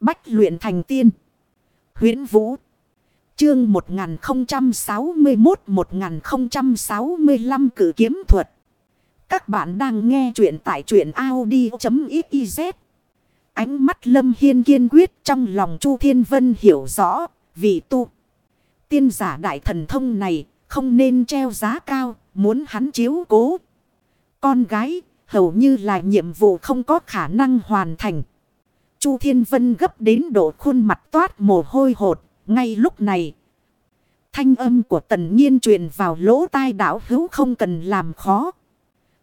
Bách luyện thành tiên. huyễn Vũ. Chương 1061-1065 cử kiếm thuật. Các bạn đang nghe truyện tại truyện Audi.xyz. Ánh mắt Lâm Hiên kiên quyết trong lòng Chu Thiên Vân hiểu rõ vì tu. Tiên giả đại thần thông này không nên treo giá cao, muốn hắn chiếu cố. Con gái hầu như là nhiệm vụ không có khả năng hoàn thành. Chu Thiên Vân gấp đến độ khuôn mặt toát mồ hôi hột. Ngay lúc này, thanh âm của tần nhiên truyền vào lỗ tai đảo hữu không cần làm khó.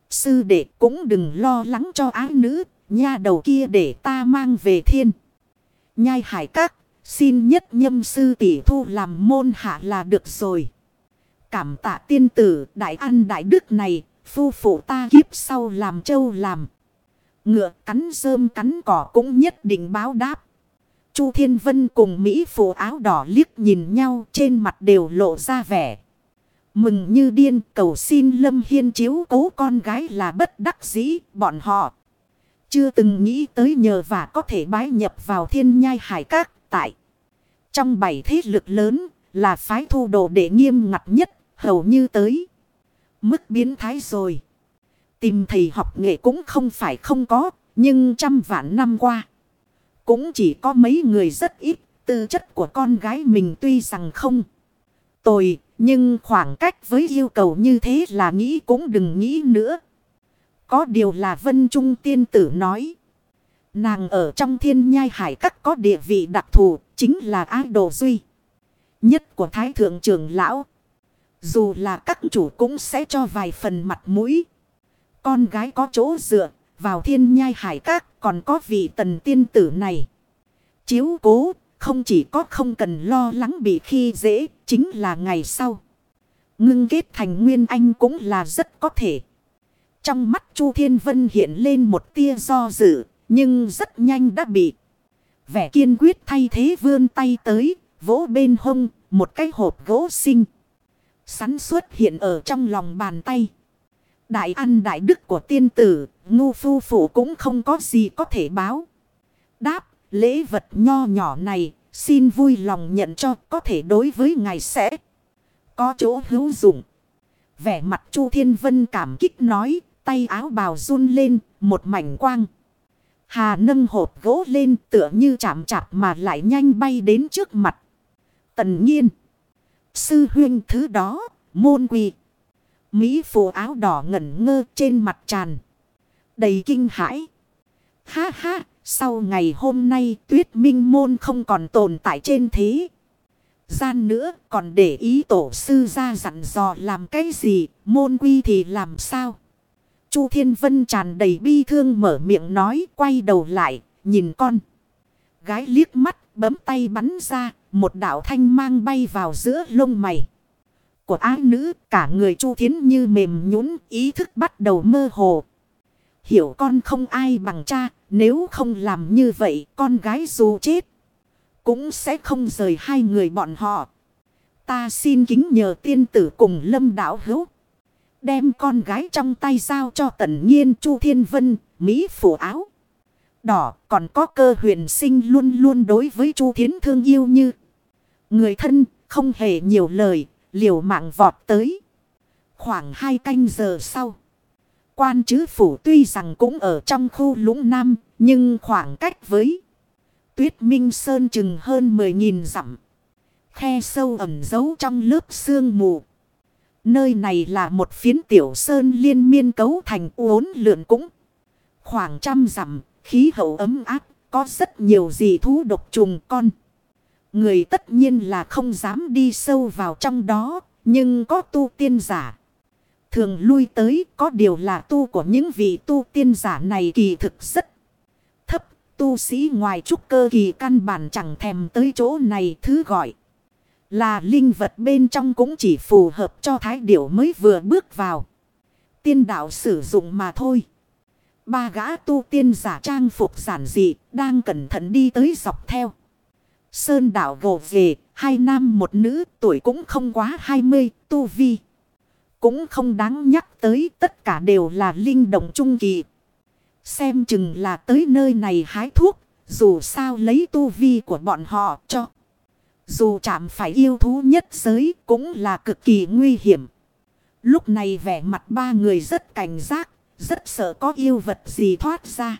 Sư đệ cũng đừng lo lắng cho ái nữ, nha đầu kia để ta mang về thiên. Nhai hải các, xin nhất nhâm sư tỷ thu làm môn hạ là được rồi. Cảm tạ tiên tử đại ăn đại đức này, phu phụ ta kiếp sau làm châu làm. Ngựa cắn rơm cắn cỏ cũng nhất định báo đáp. Chu Thiên Vân cùng Mỹ phụ áo đỏ liếc nhìn nhau, trên mặt đều lộ ra vẻ. Mừng như điên, cầu xin Lâm Hiên chiếu cố con gái là bất đắc dĩ, bọn họ. Chưa từng nghĩ tới nhờ và có thể bái nhập vào thiên nhai hải các tại. Trong bảy thế lực lớn là phái thu đồ đệ nghiêm ngặt nhất, hầu như tới. Mức biến thái rồi. Tìm thầy học nghệ cũng không phải không có, nhưng trăm vạn năm qua. Cũng chỉ có mấy người rất ít, tư chất của con gái mình tuy rằng không tồi, nhưng khoảng cách với yêu cầu như thế là nghĩ cũng đừng nghĩ nữa. Có điều là Vân Trung tiên tử nói. Nàng ở trong thiên nhai hải các có địa vị đặc thù, chính là ái đồ duy. Nhất của Thái Thượng trưởng Lão. Dù là các chủ cũng sẽ cho vài phần mặt mũi. Con gái có chỗ dựa, vào thiên nhai hải các còn có vị tần tiên tử này. Chiếu cố, không chỉ có không cần lo lắng bị khi dễ, chính là ngày sau. Ngưng kết thành nguyên anh cũng là rất có thể. Trong mắt Chu Thiên Vân hiện lên một tia do dự, nhưng rất nhanh đã bị. Vẻ kiên quyết thay thế vươn tay tới, vỗ bên hông, một cái hộp gỗ xinh. Sắn xuất hiện ở trong lòng bàn tay. Đại ăn đại đức của tiên tử, ngu phu phụ cũng không có gì có thể báo. Đáp, lễ vật nho nhỏ này, xin vui lòng nhận cho có thể đối với ngài sẽ có chỗ hữu dụng. Vẻ mặt Chu Thiên Vân cảm kích nói, tay áo bào run lên, một mảnh quang. Hà nâng hộp gỗ lên tựa như chạm chạp mà lại nhanh bay đến trước mặt. Tần nhiên. Sư huyên thứ đó, môn quỳ. Mỹ phù áo đỏ ngẩn ngơ trên mặt tràn. Đầy kinh hãi. Ha ha, sau ngày hôm nay tuyết minh môn không còn tồn tại trên thế. Gian nữa còn để ý tổ sư ra dặn dò làm cái gì, môn quy thì làm sao? Chu Thiên Vân tràn đầy bi thương mở miệng nói quay đầu lại, nhìn con. Gái liếc mắt, bấm tay bắn ra, một đạo thanh mang bay vào giữa lông mày. Của ái nữ, cả người Chu Thiến như mềm nhũn ý thức bắt đầu mơ hồ. Hiểu con không ai bằng cha, nếu không làm như vậy, con gái dù chết, cũng sẽ không rời hai người bọn họ. Ta xin kính nhờ tiên tử cùng lâm đảo hữu. Đem con gái trong tay giao cho tần nhiên Chu Thiên Vân, Mỹ phủ áo. Đỏ còn có cơ huyền sinh luôn luôn đối với Chu Thiến thương yêu như. Người thân không hề nhiều lời, liều mạng vọt tới. Khoảng hai canh giờ sau. Quan chứ phủ tuy rằng cũng ở trong khu lũng nam, nhưng khoảng cách với tuyết minh sơn chừng hơn 10.000 dặm. Khe sâu ẩm giấu trong lớp sương mù. Nơi này là một phiến tiểu sơn liên miên cấu thành uốn lượn cũng. Khoảng trăm dặm, khí hậu ấm áp, có rất nhiều dị thú độc trùng con. Người tất nhiên là không dám đi sâu vào trong đó, nhưng có tu tiên giả. Thường lui tới có điều là tu của những vị tu tiên giả này kỳ thực rất thấp. Tu sĩ ngoài trúc cơ kỳ căn bản chẳng thèm tới chỗ này thứ gọi. Là linh vật bên trong cũng chỉ phù hợp cho thái điểu mới vừa bước vào. Tiên đạo sử dụng mà thôi. Ba gã tu tiên giả trang phục giản dị đang cẩn thận đi tới dọc theo. Sơn đảo gồ về, hai nam một nữ tuổi cũng không quá hai mươi tu vi. Cũng không đáng nhắc tới tất cả đều là linh động trung kỳ. Xem chừng là tới nơi này hái thuốc, Dù sao lấy tu vi của bọn họ cho. Dù chạm phải yêu thú nhất giới cũng là cực kỳ nguy hiểm. Lúc này vẻ mặt ba người rất cảnh giác, rất sợ có yêu vật gì thoát ra.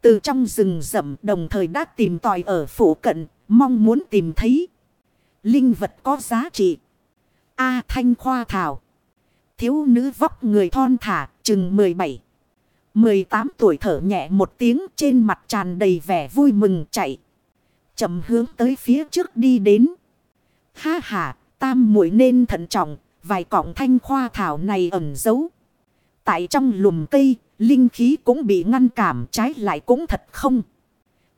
Từ trong rừng rậm đồng thời đã tìm tòi ở phủ cận, mong muốn tìm thấy. Linh vật có giá trị. A Thanh Khoa Thảo. Thiếu nữ vóc người thon thả, chừng 17. 18 tuổi thở nhẹ một tiếng trên mặt tràn đầy vẻ vui mừng chạy. chậm hướng tới phía trước đi đến. Ha ha, tam muội nên thận trọng, vài cọng thanh khoa thảo này ẩn giấu. Tại trong lùm cây, linh khí cũng bị ngăn cảm trái lại cũng thật không.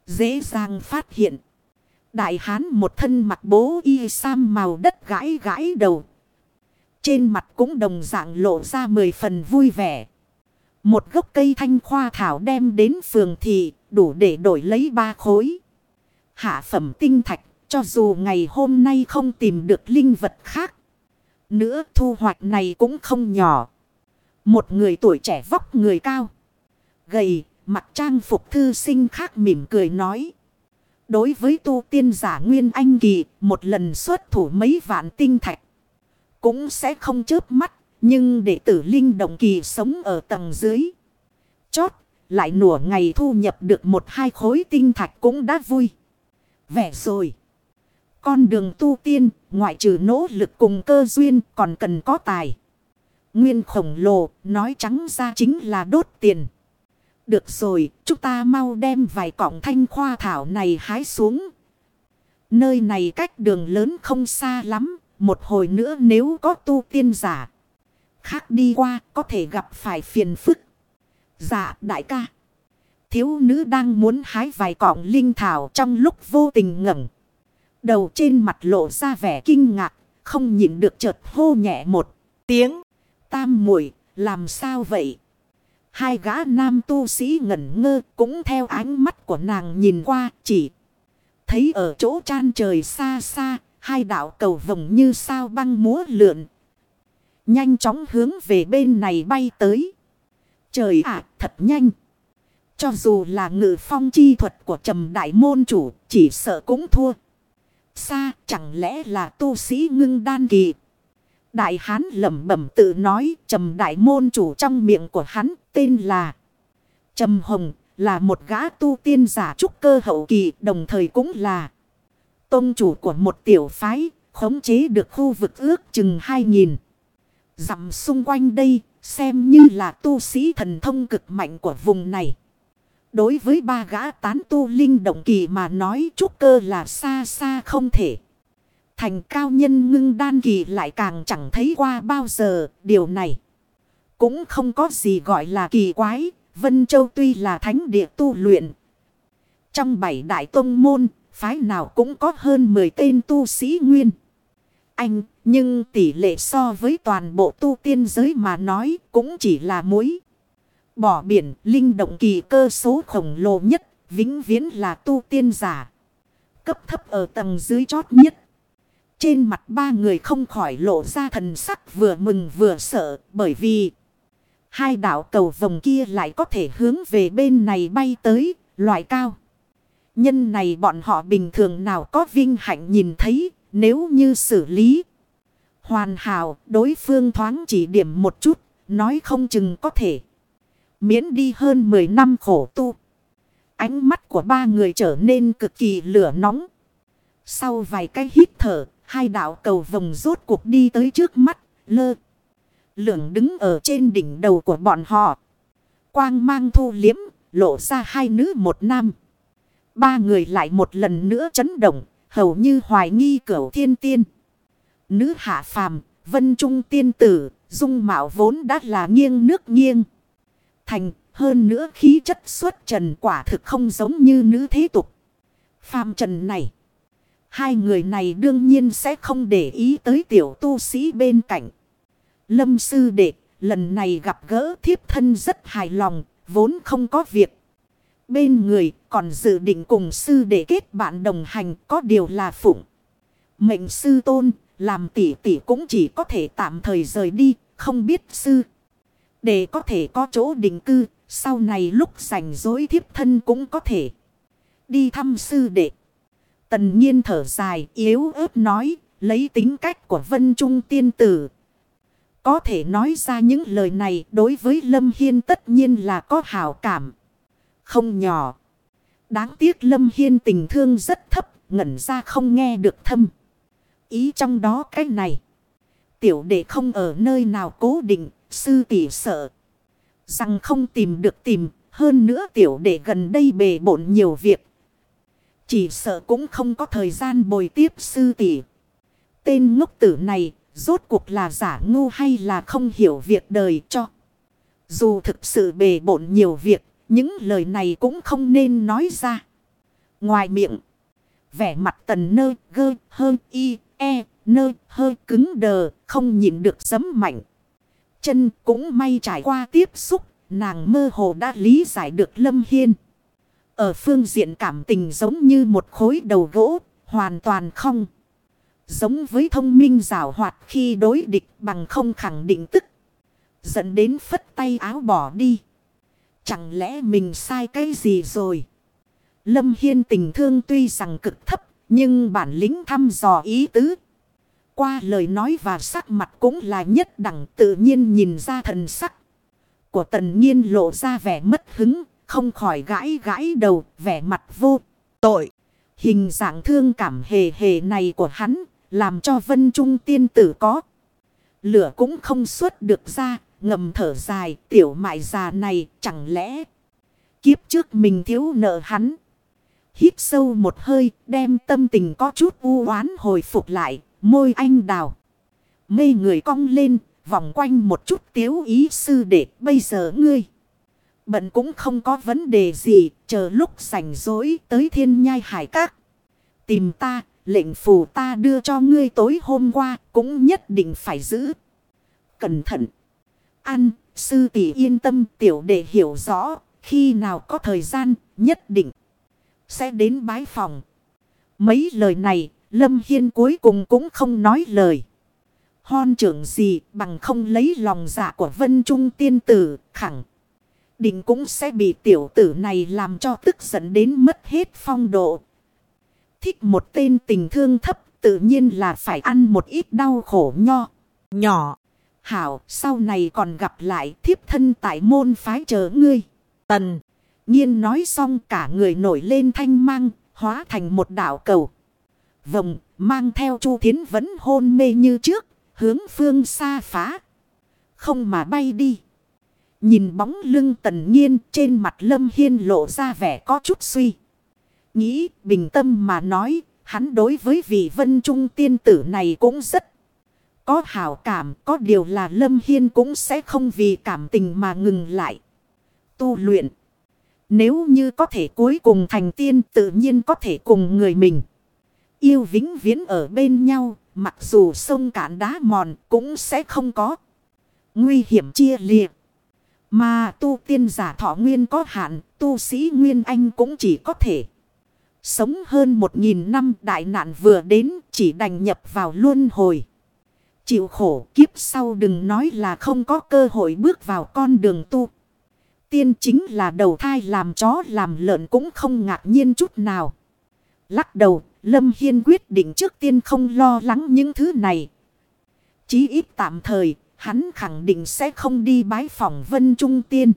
Dễ dàng phát hiện. Đại hán một thân mặt bố y sam màu đất gãi gãi đầu. Trên mặt cũng đồng dạng lộ ra mười phần vui vẻ. Một gốc cây thanh khoa thảo đem đến phường thị đủ để đổi lấy ba khối. Hạ phẩm tinh thạch cho dù ngày hôm nay không tìm được linh vật khác. Nữa thu hoạch này cũng không nhỏ. Một người tuổi trẻ vóc người cao. Gầy, mặt trang phục thư sinh khác mỉm cười nói. Đối với tu tiên giả Nguyên Anh Kỳ, một lần xuất thủ mấy vạn tinh thạch. Cũng sẽ không chớp mắt, nhưng đệ tử Linh Động Kỳ sống ở tầng dưới. Chót, lại nửa ngày thu nhập được một hai khối tinh thạch cũng đã vui. Vẻ rồi. Con đường tu tiên, ngoại trừ nỗ lực cùng cơ duyên còn cần có tài. Nguyên khổng lồ, nói trắng ra chính là đốt tiền. Được rồi, chúng ta mau đem vài cọng thanh khoa thảo này hái xuống. Nơi này cách đường lớn không xa lắm, một hồi nữa nếu có tu tiên giả. Khác đi qua có thể gặp phải phiền phức. Dạ đại ca. Thiếu nữ đang muốn hái vài cọng linh thảo trong lúc vô tình ngẩng. Đầu trên mặt lộ ra vẻ kinh ngạc, không nhịn được chợt hô nhẹ một tiếng. Tam muội làm sao vậy? Hai gã nam tu sĩ ngẩn ngơ cũng theo ánh mắt của nàng nhìn qua chỉ. Thấy ở chỗ chan trời xa xa, hai đạo cầu vồng như sao băng múa lượn. Nhanh chóng hướng về bên này bay tới. Trời ạ, thật nhanh. Cho dù là ngự phong chi thuật của trầm đại môn chủ, chỉ sợ cũng thua. Xa, chẳng lẽ là tu sĩ ngưng đan kỳ. Đại hán lẩm bẩm tự nói trầm đại môn chủ trong miệng của hắn tên là Trầm Hồng, là một gã tu tiên giả trúc cơ hậu kỳ, đồng thời cũng là tôn chủ của một tiểu phái, khống chế được khu vực ước chừng 2.000. Dặm xung quanh đây, xem như là tu sĩ thần thông cực mạnh của vùng này. Đối với ba gã tán tu linh động kỳ mà nói, trúc cơ là xa xa không thể. Thành cao nhân ngưng đan kỳ lại càng chẳng thấy qua bao giờ, điều này. Cũng không có gì gọi là kỳ quái. Vân Châu tuy là thánh địa tu luyện. Trong bảy đại tông môn, phái nào cũng có hơn 10 tên tu sĩ nguyên. Anh, nhưng tỷ lệ so với toàn bộ tu tiên giới mà nói cũng chỉ là muối. Bỏ biển, linh động kỳ cơ số khổng lồ nhất, vĩnh viễn là tu tiên giả. Cấp thấp ở tầng dưới chót nhất. Trên mặt ba người không khỏi lộ ra thần sắc vừa mừng vừa sợ bởi vì hai đảo cầu vòng kia lại có thể hướng về bên này bay tới, loại cao. Nhân này bọn họ bình thường nào có vinh hạnh nhìn thấy, nếu như xử lý. Hoàn hảo, đối phương thoáng chỉ điểm một chút, nói không chừng có thể. Miễn đi hơn 10 năm khổ tu. Ánh mắt của ba người trở nên cực kỳ lửa nóng. Sau vài cái hít thở, hai đạo cầu vòng rốt cuộc đi tới trước mắt, lơ. Lưỡng đứng ở trên đỉnh đầu của bọn họ. Quang mang thu liếm, lộ ra hai nữ một nam. Ba người lại một lần nữa chấn động, hầu như hoài nghi cửu thiên tiên. Nữ hạ phàm, vân trung tiên tử, dung mạo vốn đã là nghiêng nước nghiêng. Thành, hơn nữa khí chất xuất trần quả thực không giống như nữ thế tục. Phàm trần này. Hai người này đương nhiên sẽ không để ý tới tiểu tu sĩ bên cạnh. Lâm sư đệ, lần này gặp gỡ thiếp thân rất hài lòng, vốn không có việc. Bên người còn dự định cùng sư đệ kết bạn đồng hành có điều là phụng. Mệnh sư tôn, làm tỷ tỷ cũng chỉ có thể tạm thời rời đi, không biết sư. Để có thể có chỗ định cư, sau này lúc rảnh rỗi thiếp thân cũng có thể. đi thăm sư đệ. Tần nhiên thở dài yếu ớt nói, lấy tính cách của vân trung tiên tử. Có thể nói ra những lời này đối với Lâm Hiên tất nhiên là có hảo cảm. Không nhỏ. Đáng tiếc Lâm Hiên tình thương rất thấp, ngẩn ra không nghe được thâm. Ý trong đó cái này. Tiểu đệ không ở nơi nào cố định, sư tỷ sợ. Rằng không tìm được tìm, hơn nữa tiểu đệ gần đây bề bộn nhiều việc. Chỉ sợ cũng không có thời gian bồi tiếp sư tỷ. Tên ngốc tử này, rốt cuộc là giả ngu hay là không hiểu việc đời cho. Dù thực sự bề bộn nhiều việc, những lời này cũng không nên nói ra. Ngoài miệng, vẻ mặt tần nơ gơ hơ y e nơ hơi cứng đờ không nhịn được sấm mạnh. Chân cũng may trải qua tiếp xúc, nàng mơ hồ đã lý giải được Lâm Hiên. Ở phương diện cảm tình giống như một khối đầu gỗ, hoàn toàn không. Giống với thông minh rào hoạt khi đối địch bằng không khẳng định tức. Dẫn đến phất tay áo bỏ đi. Chẳng lẽ mình sai cái gì rồi? Lâm Hiên tình thương tuy rằng cực thấp, nhưng bản lĩnh thăm dò ý tứ. Qua lời nói và sắc mặt cũng là nhất đẳng tự nhiên nhìn ra thần sắc. Của tần nhiên lộ ra vẻ mất hứng, không khỏi gãi gãi đầu, vẻ mặt vô tội. Hình dạng thương cảm hề hề này của hắn, làm cho vân trung tiên tử có. Lửa cũng không xuất được ra, ngầm thở dài, tiểu mại già này chẳng lẽ kiếp trước mình thiếu nợ hắn. Hít sâu một hơi, đem tâm tình có chút u oán hồi phục lại, môi anh đào. Mê người cong lên, vòng quanh một chút tiếu ý sư để bây giờ ngươi. Bận cũng không có vấn đề gì, chờ lúc sảnh rỗi tới thiên nhai hải các. Tìm ta, lệnh phù ta đưa cho ngươi tối hôm qua, cũng nhất định phải giữ. Cẩn thận. Ăn, sư tỷ yên tâm tiểu đệ hiểu rõ, khi nào có thời gian, nhất định sẽ đến bái phòng. Mấy lời này, Lâm Hiên cuối cùng cũng không nói lời. Hon trưởng gì bằng không lấy lòng dạ của Vân Trung tiên tử, khẳng. Định cũng sẽ bị tiểu tử này làm cho tức giận đến mất hết phong độ. Thích một tên tình thương thấp tự nhiên là phải ăn một ít đau khổ nho. Nhỏ. Hảo sau này còn gặp lại thiếp thân tại môn phái chờ ngươi. Tần. Nhiên nói xong cả người nổi lên thanh mang, hóa thành một đảo cầu. Vòng, mang theo Chu Thiến vẫn hôn mê như trước, hướng phương xa phá. Không mà bay đi. Nhìn bóng lưng tần nhiên trên mặt lâm hiên lộ ra vẻ có chút suy. Nghĩ bình tâm mà nói, hắn đối với vị vân trung tiên tử này cũng rất có hảo cảm, có điều là lâm hiên cũng sẽ không vì cảm tình mà ngừng lại. Tu luyện. Nếu như có thể cuối cùng thành tiên tự nhiên có thể cùng người mình. Yêu vĩnh viễn ở bên nhau, mặc dù sông cạn đá mòn cũng sẽ không có. Nguy hiểm chia liệt. Mà tu tiên giả thọ nguyên có hạn, tu sĩ nguyên anh cũng chỉ có thể. Sống hơn một nghìn năm đại nạn vừa đến chỉ đành nhập vào luân hồi. Chịu khổ kiếp sau đừng nói là không có cơ hội bước vào con đường tu tiên chính là đầu thai làm chó làm lợn cũng không ngạc nhiên chút nào. Lắc đầu, Lâm Hiên quyết định trước tiên không lo lắng những thứ này. Chí ít tạm thời, hắn khẳng định sẽ không đi bái phỏng vân trung tiên.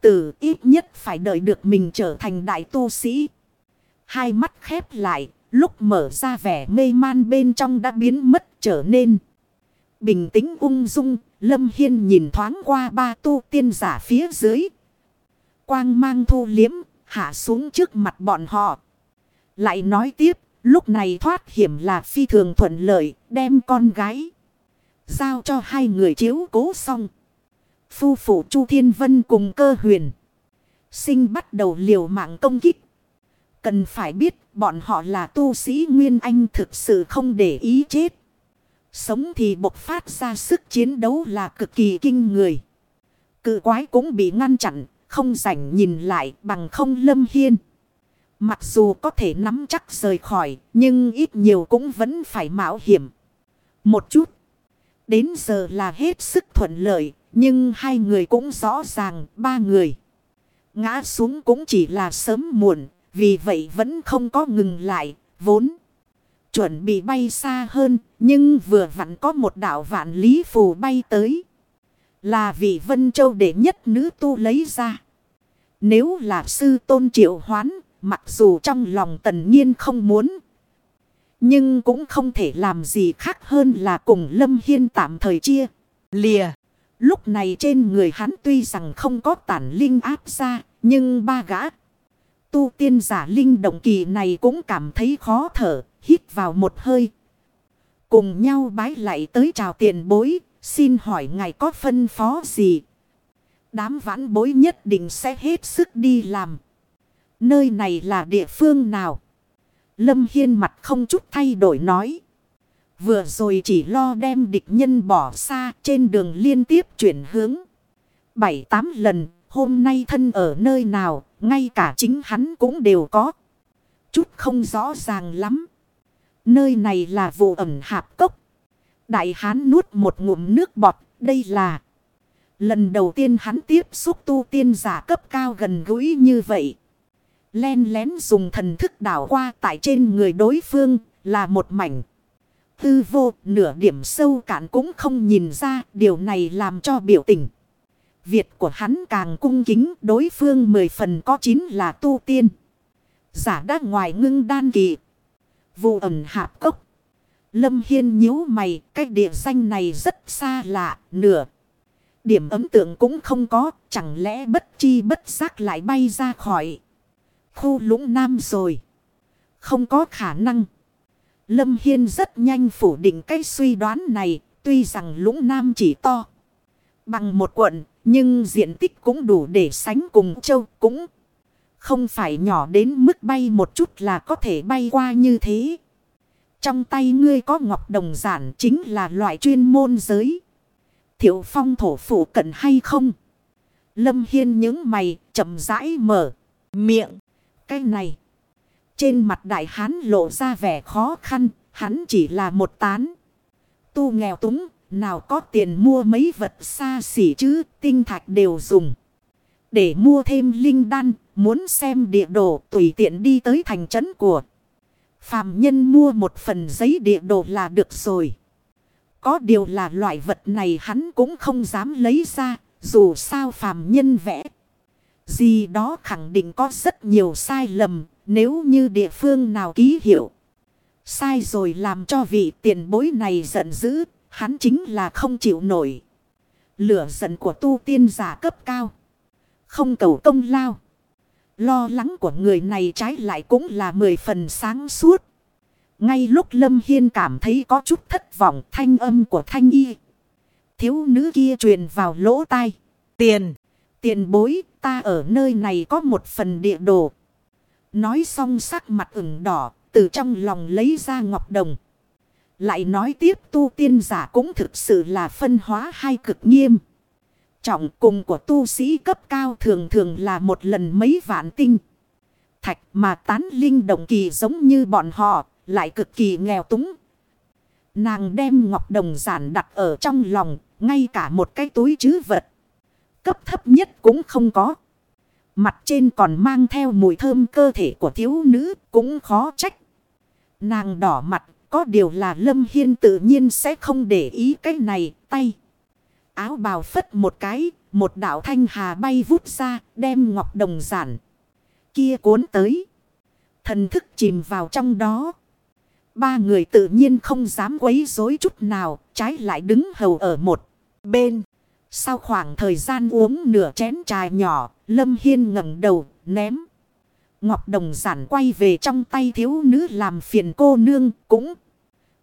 Từ ít nhất phải đợi được mình trở thành đại tu sĩ. Hai mắt khép lại, lúc mở ra vẻ mê man bên trong đã biến mất trở nên. Bình tĩnh ung dung, Lâm Hiên nhìn thoáng qua ba tu tiên giả phía dưới. Quang mang thu liếm, hạ xuống trước mặt bọn họ. Lại nói tiếp, lúc này thoát hiểm là phi thường thuận lợi, đem con gái. Giao cho hai người chiếu cố xong. Phu phụ Chu Thiên Vân cùng cơ huyền. Sinh bắt đầu liều mạng công kích. Cần phải biết bọn họ là tu sĩ Nguyên Anh thực sự không để ý chết. Sống thì bộc phát ra sức chiến đấu là cực kỳ kinh người. Cự quái cũng bị ngăn chặn, không rảnh nhìn lại bằng không lâm hiên. Mặc dù có thể nắm chắc rời khỏi, nhưng ít nhiều cũng vẫn phải mạo hiểm. Một chút. Đến giờ là hết sức thuận lợi, nhưng hai người cũng rõ ràng, ba người. Ngã xuống cũng chỉ là sớm muộn, vì vậy vẫn không có ngừng lại, vốn. Chuẩn bị bay xa hơn, nhưng vừa vặn có một đạo vạn lý phù bay tới. Là vị Vân Châu đệ nhất nữ tu lấy ra. Nếu là sư tôn triệu hoán, mặc dù trong lòng tần nhiên không muốn. Nhưng cũng không thể làm gì khác hơn là cùng Lâm Hiên tạm thời chia. Lìa. Lúc này trên người hắn tuy rằng không có tản linh áp ra, nhưng ba gã. Tu tiên giả linh động kỳ này cũng cảm thấy khó thở, hít vào một hơi. Cùng nhau bái lại tới chào tiền bối, xin hỏi ngài có phân phó gì? Đám vãn bối nhất định sẽ hết sức đi làm. Nơi này là địa phương nào? Lâm Hiên mặt không chút thay đổi nói. Vừa rồi chỉ lo đem địch nhân bỏ xa trên đường liên tiếp chuyển hướng. Bảy tám lần, hôm nay thân ở nơi nào, ngay cả chính hắn cũng đều có. Chút không rõ ràng lắm. Nơi này là vụ ẩm hạp cốc. Đại hán nuốt một ngụm nước bọt, đây là... Lần đầu tiên hắn tiếp xúc tu tiên giả cấp cao gần gũi như vậy. Len lén dùng thần thức đảo qua tại trên người đối phương là một mảnh. Tư vô nửa điểm sâu cạn cũng không nhìn ra điều này làm cho biểu tình. Việt của hắn càng cung kính, đối phương mười phần có chín là tu tiên. Giả đã ngoài ngưng đan kỳ. Vụ ẩn hạp cốc. Lâm Hiên nhíu mày, cái địa danh này rất xa lạ, nửa. Điểm ấm tượng cũng không có, chẳng lẽ bất chi bất giác lại bay ra khỏi. Khu lũng nam rồi. Không có khả năng. Lâm Hiên rất nhanh phủ định cái suy đoán này. Tuy rằng lũng nam chỉ to. Bằng một quận. Nhưng diện tích cũng đủ để sánh cùng châu cũng. Không phải nhỏ đến mức bay một chút là có thể bay qua như thế. Trong tay ngươi có ngọc đồng giản chính là loại chuyên môn giới. Thiệu phong thổ phủ cận hay không? Lâm Hiên những mày, chậm rãi mở miệng. Cái này. Trên mặt đại hán lộ ra vẻ khó khăn. Hắn chỉ là một tán. Tu nghèo túng. Nào có tiền mua mấy vật xa xỉ chứ. Tinh thạch đều dùng. Để mua thêm linh đan. Muốn xem địa đồ tùy tiện đi tới thành trấn của. Phàm nhân mua một phần giấy địa đồ là được rồi. Có điều là loại vật này hắn cũng không dám lấy ra. Dù sao phàm nhân vẽ. Gì đó khẳng định có rất nhiều sai lầm. Nếu như địa phương nào ký hiệu. Sai rồi làm cho vị tiền bối này giận dữ. Hắn chính là không chịu nổi. Lửa giận của tu tiên giả cấp cao. Không cầu công lao. Lo lắng của người này trái lại cũng là mười phần sáng suốt. Ngay lúc Lâm Hiên cảm thấy có chút thất vọng thanh âm của thanh y. Thiếu nữ kia truyền vào lỗ tai. Tiền, tiền bối, ta ở nơi này có một phần địa đồ. Nói xong sắc mặt ửng đỏ, từ trong lòng lấy ra ngọc đồng. Lại nói tiếp tu tiên giả cũng thực sự là phân hóa hai cực nghiêm. Trọng cùng của tu sĩ cấp cao thường thường là một lần mấy vạn tinh. Thạch mà tán linh động kỳ giống như bọn họ, lại cực kỳ nghèo túng. Nàng đem ngọc đồng giản đặt ở trong lòng, ngay cả một cái túi chứ vật. Cấp thấp nhất cũng không có. Mặt trên còn mang theo mùi thơm cơ thể của thiếu nữ, cũng khó trách. Nàng đỏ mặt, có điều là Lâm Hiên tự nhiên sẽ không để ý cái này, tay. Áo bào phất một cái, một đạo thanh hà bay vút ra, đem ngọc đồng giản. Kia cuốn tới. Thần thức chìm vào trong đó. Ba người tự nhiên không dám quấy rối chút nào, trái lại đứng hầu ở một bên. Sau khoảng thời gian uống nửa chén trà nhỏ, Lâm Hiên ngẩng đầu, ném. Ngọc Đồng giản quay về trong tay thiếu nữ làm phiền cô nương cũng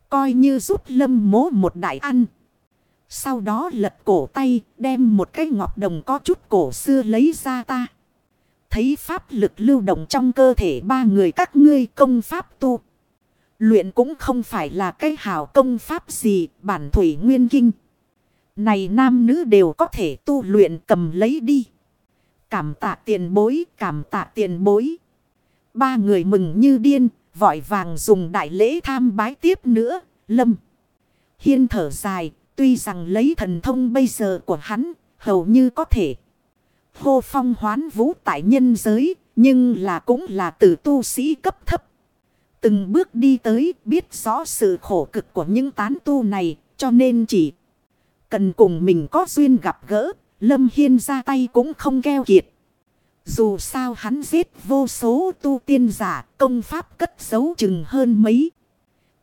coi như giúp Lâm mố một đại ăn. Sau đó lật cổ tay đem một cái ngọc đồng có chút cổ xưa lấy ra ta. Thấy pháp lực lưu động trong cơ thể ba người các ngươi công pháp tu. Luyện cũng không phải là cái hào công pháp gì bản thủy nguyên kinh. Này nam nữ đều có thể tu luyện cầm lấy đi. Cảm tạ tiền bối, cảm tạ tiền bối. Ba người mừng như điên, vội vàng dùng đại lễ tham bái tiếp nữa, lâm. Hiên thở dài, tuy rằng lấy thần thông bây giờ của hắn, hầu như có thể. Hô phong hoán vũ tại nhân giới, Nhưng là cũng là từ tu sĩ cấp thấp. Từng bước đi tới biết rõ sự khổ cực của những tán tu này cho nên chỉ cần cùng mình có duyên gặp gỡ, Lâm Hiên ra tay cũng không keo kiệt. Dù sao hắn giết vô số tu tiên giả, công pháp cất giấu chừng hơn mấy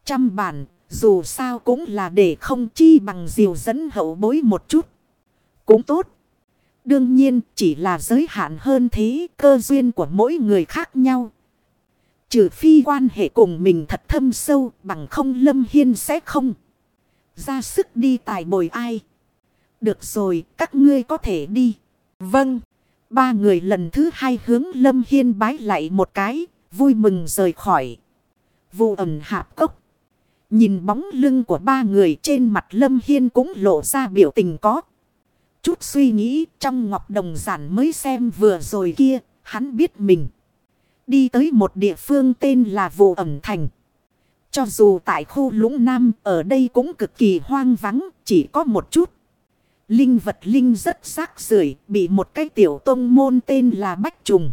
trăm bản, dù sao cũng là để không chi bằng diều dẫn hậu bối một chút. Cũng tốt. Đương nhiên chỉ là giới hạn hơn thế cơ duyên của mỗi người khác nhau. Trừ phi quan hệ cùng mình thật thâm sâu bằng không Lâm Hiên sẽ không. Ra sức đi tài bồi ai. Được rồi các ngươi có thể đi. Vâng. Ba người lần thứ hai hướng Lâm Hiên bái lại một cái. Vui mừng rời khỏi. Vụ ẩn hạp cốc. Nhìn bóng lưng của ba người trên mặt Lâm Hiên cũng lộ ra biểu tình có. Chút suy nghĩ trong ngọc đồng giản mới xem vừa rồi kia, hắn biết mình. Đi tới một địa phương tên là Vụ ẩn thành. Cho dù tại khu lũng nam ở đây cũng cực kỳ hoang vắng, chỉ có một chút. Linh vật linh rất xác rưởi bị một cái tiểu tông môn tên là Bách Trùng.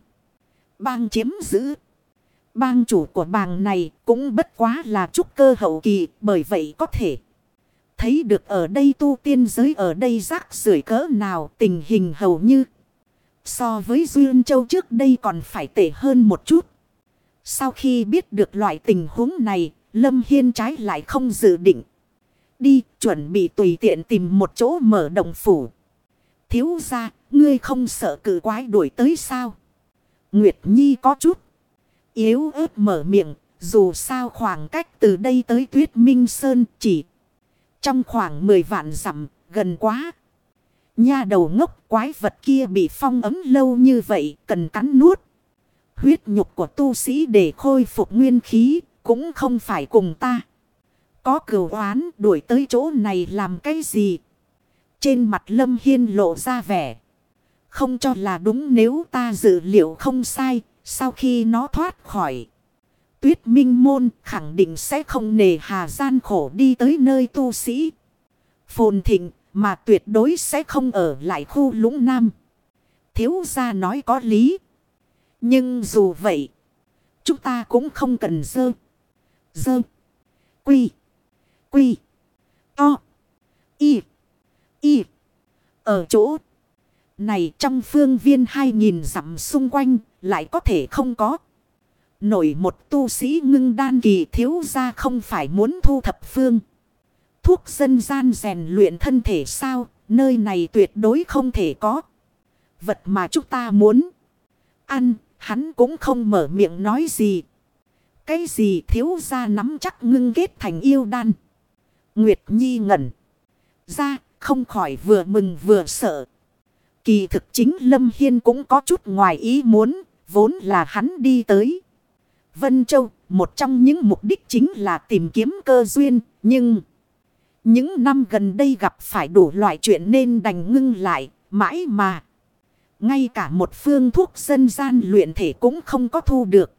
Bang chiếm giữ. Bang chủ của bang này cũng bất quá là trúc cơ hậu kỳ bởi vậy có thể. Thấy được ở đây tu tiên giới ở đây rác rưởi cỡ nào tình hình hầu như. So với Duyên Châu trước đây còn phải tệ hơn một chút. Sau khi biết được loại tình huống này, Lâm Hiên trái lại không dự định. Đi, chuẩn bị tùy tiện tìm một chỗ mở động phủ. Thiếu ra, ngươi không sợ cử quái đuổi tới sao? Nguyệt Nhi có chút. Yếu ớt mở miệng, dù sao khoảng cách từ đây tới Tuyết Minh Sơn chỉ trong khoảng 10 vạn dặm, gần quá. Nha đầu ngốc quái vật kia bị phong ấm lâu như vậy, cần cắn nuốt. Huyết nhục của tu sĩ để khôi phục nguyên khí, cũng không phải cùng ta. Có cửu oán đuổi tới chỗ này làm cái gì? Trên mặt Lâm Hiên lộ ra vẻ. Không cho là đúng nếu ta dự liệu không sai, sau khi nó thoát khỏi. Tuyết minh môn khẳng định sẽ không nề hà gian khổ đi tới nơi tu sĩ. Phồn thịnh mà tuyệt đối sẽ không ở lại khu lũng nam. Thiếu gia nói có lý. Nhưng dù vậy, chúng ta cũng không cần dơ. Dơ. Quy. Quy. To. Y. Y. Ở chỗ này trong phương viên hai nghìn dặm xung quanh lại có thể không có. Nổi một tu sĩ ngưng đan kỳ thiếu ra không phải muốn thu thập phương. Thuốc dân gian rèn luyện thân thể sao, nơi này tuyệt đối không thể có. Vật mà chúng ta muốn ăn, hắn cũng không mở miệng nói gì. Cái gì thiếu ra nắm chắc ngưng kết thành yêu đan. Nguyệt Nhi ngẩn ra, không khỏi vừa mừng vừa sợ. Kỳ thực chính Lâm Hiên cũng có chút ngoài ý muốn, vốn là hắn đi tới. Vân Châu, một trong những mục đích chính là tìm kiếm cơ duyên, nhưng... Những năm gần đây gặp phải đủ loại chuyện nên đành ngưng lại, mãi mà. Ngay cả một phương thuốc dân gian luyện thể cũng không có thu được.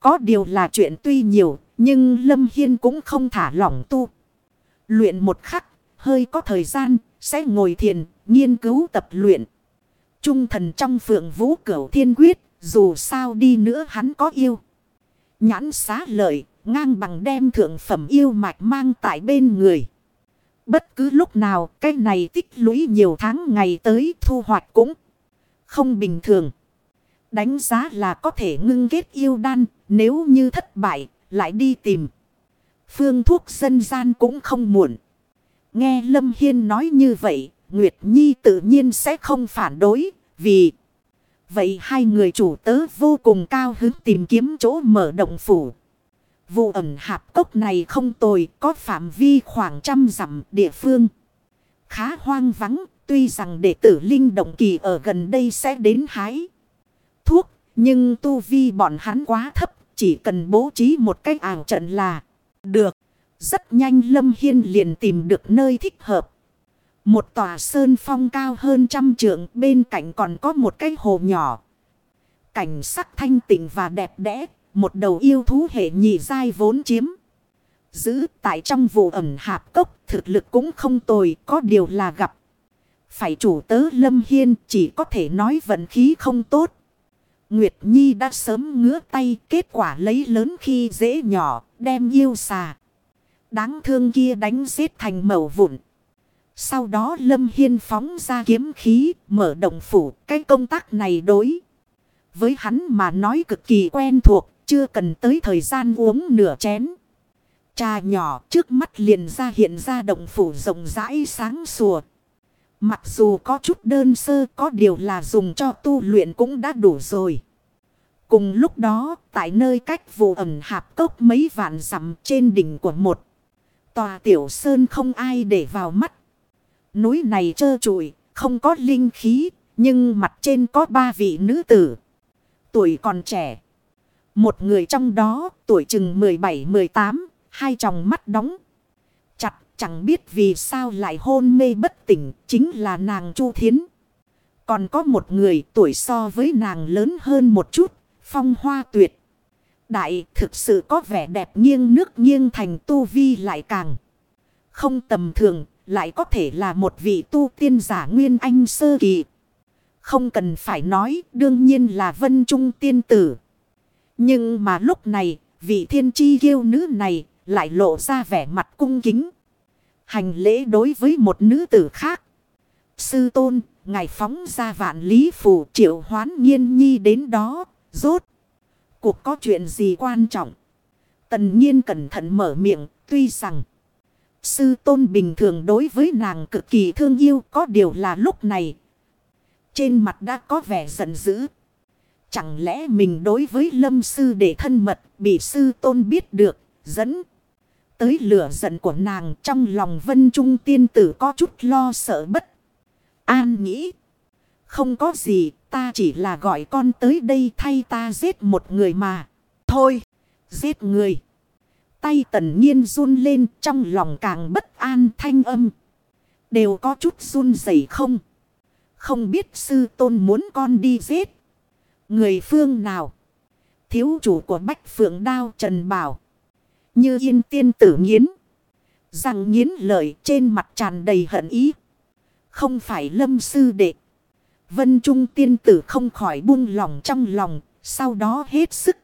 Có điều là chuyện tuy nhiều, nhưng Lâm Hiên cũng không thả lỏng tu. Luyện một khắc, hơi có thời gian, sẽ ngồi thiền, nghiên cứu tập luyện. Trung thần trong phượng vũ cửu thiên quyết, dù sao đi nữa hắn có yêu. Nhãn xá lợi, ngang bằng đem thượng phẩm yêu mạch mang tại bên người. Bất cứ lúc nào cái này tích lũy nhiều tháng ngày tới thu hoạch cũng không bình thường. Đánh giá là có thể ngưng kết yêu đan nếu như thất bại lại đi tìm. Phương thuốc dân gian cũng không muộn. Nghe Lâm Hiên nói như vậy, Nguyệt Nhi tự nhiên sẽ không phản đối, vì... Vậy hai người chủ tớ vô cùng cao hứng tìm kiếm chỗ mở động phủ. Vụ ẩn hạp cốc này không tồi, có phạm vi khoảng trăm dặm địa phương. Khá hoang vắng, tuy rằng đệ tử linh động kỳ ở gần đây sẽ đến hái thuốc, nhưng tu vi bọn hắn quá thấp, chỉ cần bố trí một cái ảo trận là được. Rất nhanh Lâm Hiên liền tìm được nơi thích hợp. Một tòa sơn phong cao hơn trăm trượng bên cạnh còn có một cái hồ nhỏ. Cảnh sắc thanh tịnh và đẹp đẽ, một đầu yêu thú hệ nhị dai vốn chiếm. Giữ tại trong vụ ẩm hạp cốc thực lực cũng không tồi, có điều là gặp. Phải chủ tớ Lâm Hiên chỉ có thể nói vận khí không tốt. Nguyệt Nhi đã sớm ngứa tay, kết quả lấy lớn khi dễ nhỏ, đem yêu xà. Đáng thương kia đánh giết thành mẩu vụn. Sau đó Lâm Hiên phóng ra kiếm khí, mở động phủ. Cái công tác này đối. Với hắn mà nói cực kỳ quen thuộc. Chưa cần tới thời gian uống nửa chén. Trà nhỏ trước mắt liền ra hiện ra động phủ rộng rãi sáng sủa. Mặc dù có chút đơn sơ, có điều là dùng cho tu luyện cũng đã đủ rồi. Cùng lúc đó, tại nơi cách vụ ẩm hạp cốc mấy vạn dặm trên đỉnh của một. Tòa tiểu sơn không ai để vào mắt. Núi này trơ trụi, không có linh khí, nhưng mặt trên có ba vị nữ tử. Tuổi còn trẻ. Một người trong đó, tuổi chừng 17-18 hai tròng mắt đóng. Chẳng biết vì sao lại hôn mê bất tỉnh chính là nàng Chu Thiến. Còn có một người tuổi so với nàng lớn hơn một chút, phong hoa tuyệt. Đại thực sự có vẻ đẹp nghiêng nước nghiêng thành tu vi lại càng. Không tầm thường, lại có thể là một vị tu tiên giả nguyên anh sơ kỳ. Không cần phải nói, đương nhiên là vân trung tiên tử. Nhưng mà lúc này, vị thiên chi kiêu nữ này lại lộ ra vẻ mặt cung kính. Hành lễ đối với một nữ tử khác. Sư tôn, ngài phóng ra vạn lý phù triệu hoán nhiên nhi đến đó, rốt. Cuộc có chuyện gì quan trọng? Tần nhiên cẩn thận mở miệng, tuy rằng sư tôn bình thường đối với nàng cực kỳ thương yêu có điều là lúc này. Trên mặt đã có vẻ giận dữ. Chẳng lẽ mình đối với lâm sư để thân mật bị sư tôn biết được, dẫn tới lửa giận của nàng trong lòng vân trung tiên tử có chút lo sợ bất. An nghĩ. Không có gì, ta chỉ là gọi con tới đây thay ta giết một người mà. Thôi, giết người. Tay tần nhiên run lên trong lòng càng bất an thanh âm. Đều có chút run rẩy không. Không biết sư tôn muốn con đi giết. Người phương nào. Thiếu chủ của Bách Phượng Đao Trần Bảo. Như yên tiên tử nghiến. Rằng nghiến lợi trên mặt tràn đầy hận ý. Không phải lâm sư đệ. Vân Trung tiên tử không khỏi buông lòng trong lòng. Sau đó hết sức.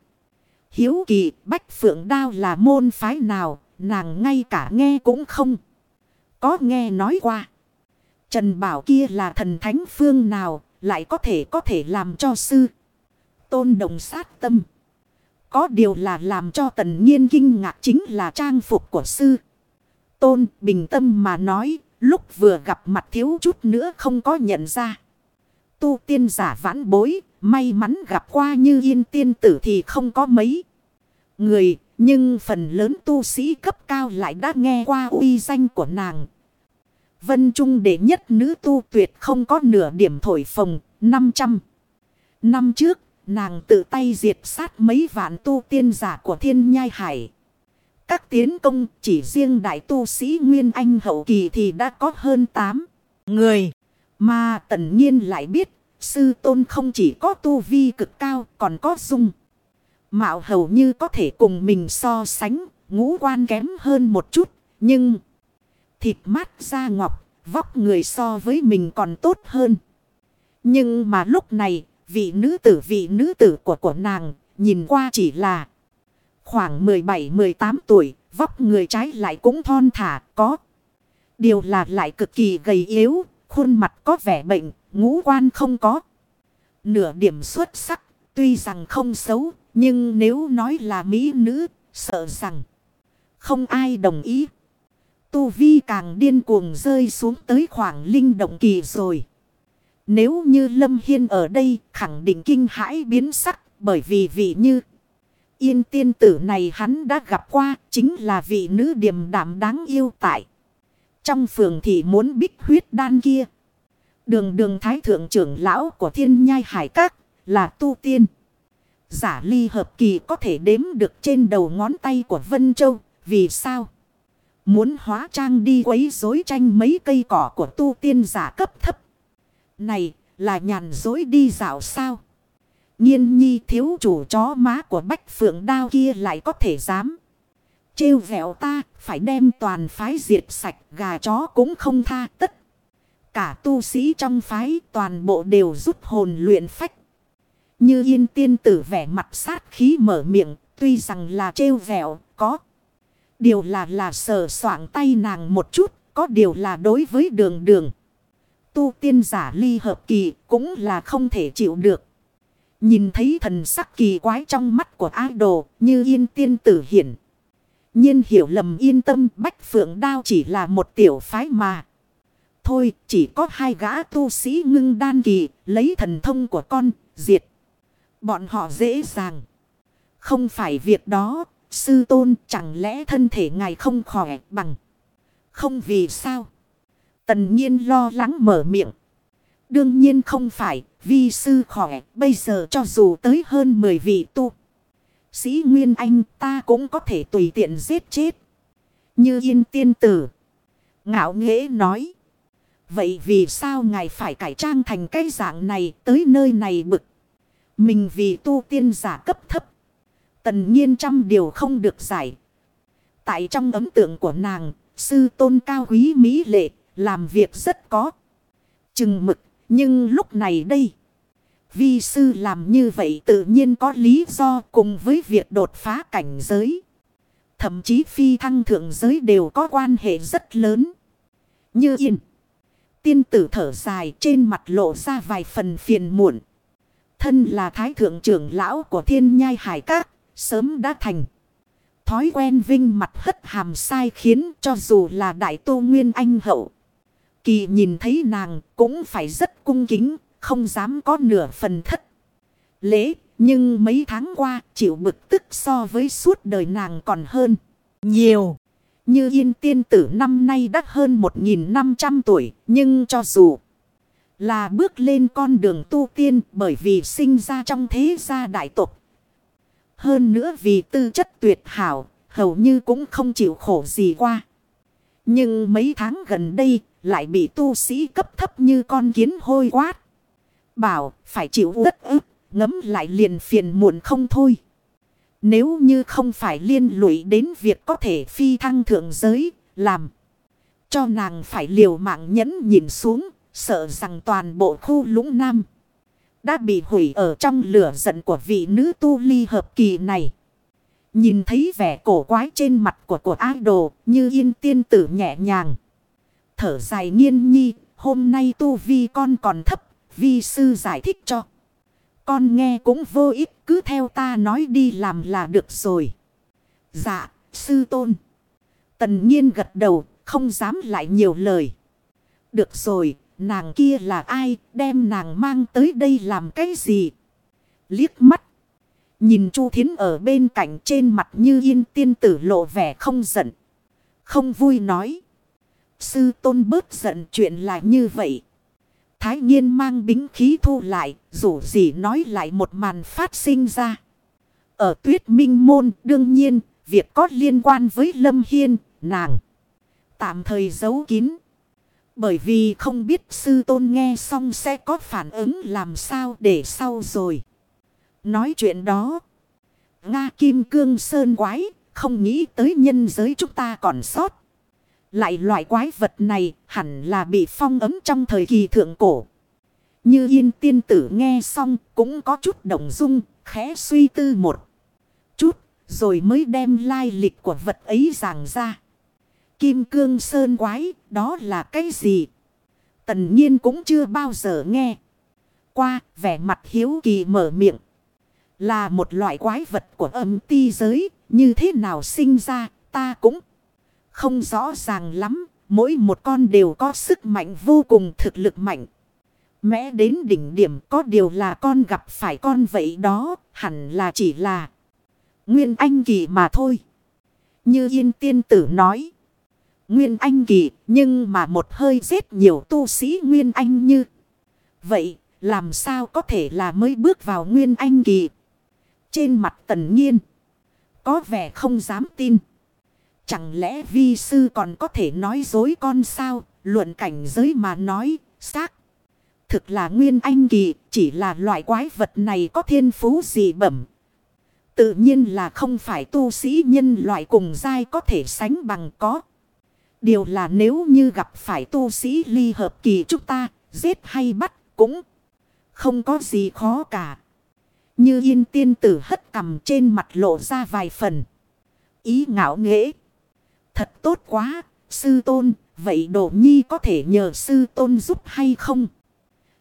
Hiếu kỳ, bách phượng đao là môn phái nào. Nàng ngay cả nghe cũng không. Có nghe nói qua. Trần bảo kia là thần thánh phương nào. Lại có thể có thể làm cho sư. Tôn đồng sát tâm. Có điều là làm cho tần nhiên kinh ngạc chính là trang phục của sư. Tôn bình tâm mà nói, lúc vừa gặp mặt thiếu chút nữa không có nhận ra. Tu tiên giả vãn bối, may mắn gặp qua như yên tiên tử thì không có mấy. Người, nhưng phần lớn tu sĩ cấp cao lại đã nghe qua uy danh của nàng. Vân Trung đệ nhất nữ tu tuyệt không có nửa điểm thổi phồng, 500. Năm trước, Nàng tự tay diệt sát mấy vạn tu tiên giả của thiên nhai hải. Các tiến công chỉ riêng đại tu sĩ Nguyên Anh hậu kỳ thì đã có hơn 8 người. Mà tần nhiên lại biết, sư tôn không chỉ có tu vi cực cao còn có dung. Mạo hầu như có thể cùng mình so sánh, ngũ quan kém hơn một chút. Nhưng thịt mát da ngọc, vóc người so với mình còn tốt hơn. Nhưng mà lúc này Vị nữ tử vị nữ tử của của nàng nhìn qua chỉ là khoảng 17-18 tuổi. Vóc người trái lại cũng thon thả có. Điều là lại cực kỳ gầy yếu. Khuôn mặt có vẻ bệnh, ngũ quan không có. Nửa điểm xuất sắc, tuy rằng không xấu, nhưng nếu nói là mỹ nữ, sợ rằng không ai đồng ý. Tu Vi càng điên cuồng rơi xuống tới khoảng linh động kỳ rồi. Nếu như Lâm Hiên ở đây, khẳng định kinh hãi biến sắc, bởi vì vị như yên tiên tử này hắn đã gặp qua, chính là vị nữ điềm đảm đáng yêu tại. Trong phường thì muốn bích huyết đan kia. Đường đường thái thượng trưởng lão của thiên nhai hải các là tu tiên. Giả ly hợp kỳ có thể đếm được trên đầu ngón tay của Vân Châu. Vì sao? Muốn hóa trang đi quấy rối tranh mấy cây cỏ của tu tiên giả cấp thấp. Này là nhàn dối đi dạo sao? Nhiên nhi thiếu chủ chó má của bách phượng đao kia lại có thể dám. Trêu vẹo ta phải đem toàn phái diệt sạch gà chó cũng không tha tất. Cả tu sĩ trong phái toàn bộ đều rút hồn luyện phách. Như yên tiên tử vẻ mặt sát khí mở miệng, tuy rằng là trêu vẹo, có. Điều là là sờ soạng tay nàng một chút, có điều là đối với đường đường. Tu tiên giả ly hợp kỳ cũng là không thể chịu được. Nhìn thấy thần sắc kỳ quái trong mắt của idol như yên tiên tử hiển. nhiên hiểu lầm yên tâm bách phượng đao chỉ là một tiểu phái mà. Thôi, chỉ có hai gã tu sĩ ngưng đan kỳ lấy thần thông của con, diệt. Bọn họ dễ dàng. Không phải việc đó, sư tôn, chẳng lẽ thân thể ngài không khỏe bằng. Không vì sao. Tần nhiên lo lắng mở miệng. Đương nhiên không phải, vi sư khỏe, bây giờ cho dù tới hơn 10 vị tu. Sĩ Nguyên Anh ta cũng có thể tùy tiện giết chết. Như yên tiên tử. Ngạo nghễ nói. Vậy vì sao ngài phải cải trang thành cái dạng này tới nơi này bực. Mình vì tu tiên giả cấp thấp. Tần nhiên trăm điều không được giải. Tại trong ấm tượng của nàng, sư tôn cao quý mỹ lệ, làm việc rất có. Chừng mực, nhưng lúc này đây. Vi sư làm như vậy tự nhiên có lý do cùng với việc đột phá cảnh giới. Thậm chí phi thăng thượng giới đều có quan hệ rất lớn. Như yên. Tiên tử thở dài trên mặt lộ ra vài phần phiền muộn. Thân là thái thượng trưởng lão của thiên nhai hải các, sớm đã thành. Thói quen vinh mặt hất hàm sai khiến cho dù là đại tô nguyên anh hậu. Kỳ nhìn thấy nàng cũng phải rất cung kính, không dám có nửa phần thất. Lễ, nhưng mấy tháng qua chịu bực tức so với suốt đời nàng còn hơn. Nhiều. Như yên tiên tử năm nay đã hơn 1.500 tuổi, nhưng cho dù là bước lên con đường tu tiên bởi vì sinh ra trong thế gia đại tộc. Hơn nữa vì tư chất tuyệt hảo, hầu như cũng không chịu khổ gì qua. Nhưng mấy tháng gần đây lại bị tu sĩ cấp thấp như con kiến hôi quát. Bảo phải chịu đất ức, ngấm lại liền phiền muộn không thôi. Nếu như không phải liên lụy đến việc có thể phi thăng thượng giới, làm. Cho nàng phải liều mạng nhẫn nhìn xuống, sợ rằng toàn bộ khu lũng nam. Đã bị hủy ở trong lửa giận của vị nữ tu ly hợp kỳ này. Nhìn thấy vẻ cổ quái trên mặt của của idol như yên tiên tử nhẹ nhàng. Thở dài nghiên nhi, hôm nay tu vi con còn thấp, vi sư giải thích cho. Con nghe cũng vô ích, cứ theo ta nói đi làm là được rồi. Dạ, sư tôn. Tần nhiên gật đầu, không dám lại nhiều lời. Được rồi, nàng kia là ai, đem nàng mang tới đây làm cái gì? Liếc mắt. Nhìn Chu Thiến ở bên cạnh trên mặt như yên tiên tử lộ vẻ không giận. Không vui nói. Sư tôn bớt giận chuyện là như vậy. Thái nhiên mang bính khí thu lại, dù gì nói lại một màn phát sinh ra. Ở tuyết minh môn, đương nhiên, việc có liên quan với Lâm Hiên, nàng. Tạm thời giấu kín. Bởi vì không biết sư tôn nghe xong sẽ có phản ứng làm sao để sau rồi. Nói chuyện đó. Nga Kim Cương Sơn quái, không nghĩ tới nhân giới chúng ta còn sót. Lại loại quái vật này hẳn là bị phong ấm trong thời kỳ thượng cổ. Như yên tiên tử nghe xong cũng có chút động dung, khẽ suy tư một chút, rồi mới đem lai lịch của vật ấy giảng ra. Kim cương sơn quái, đó là cái gì? Tần nhiên cũng chưa bao giờ nghe. Qua, vẻ mặt hiếu kỳ mở miệng. Là một loại quái vật của âm ti giới, như thế nào sinh ra, ta cũng không rõ ràng lắm. Mỗi một con đều có sức mạnh vô cùng thực lực mạnh. Mẽ đến đỉnh điểm có điều là con gặp phải con vậy đó, hẳn là chỉ là Nguyên Anh Kỳ mà thôi. Như Yên Tiên Tử nói. Nguyên Anh Kỳ, nhưng mà một hơi giết nhiều tu sĩ Nguyên Anh như. Vậy, làm sao có thể là mới bước vào Nguyên Anh Kỳ? Trên mặt tần nhiên, có vẻ không dám tin. Chẳng lẽ vi sư còn có thể nói dối con sao? Luận cảnh giới mà nói, xác. Thực là nguyên anh kỳ, chỉ là loại quái vật này có thiên phú gì bẩm. Tự nhiên là không phải tu sĩ nhân loại cùng giai có thể sánh bằng có. Điều là nếu như gặp phải tu sĩ ly hợp kỳ chúng ta, giết hay bắt cũng không có gì khó cả. Như yên tiên tử hất cầm trên mặt lộ ra vài phần. Ý ngạo nghễ. Thật tốt quá, sư tôn, vậy đổ Nhi có thể nhờ sư tôn giúp hay không?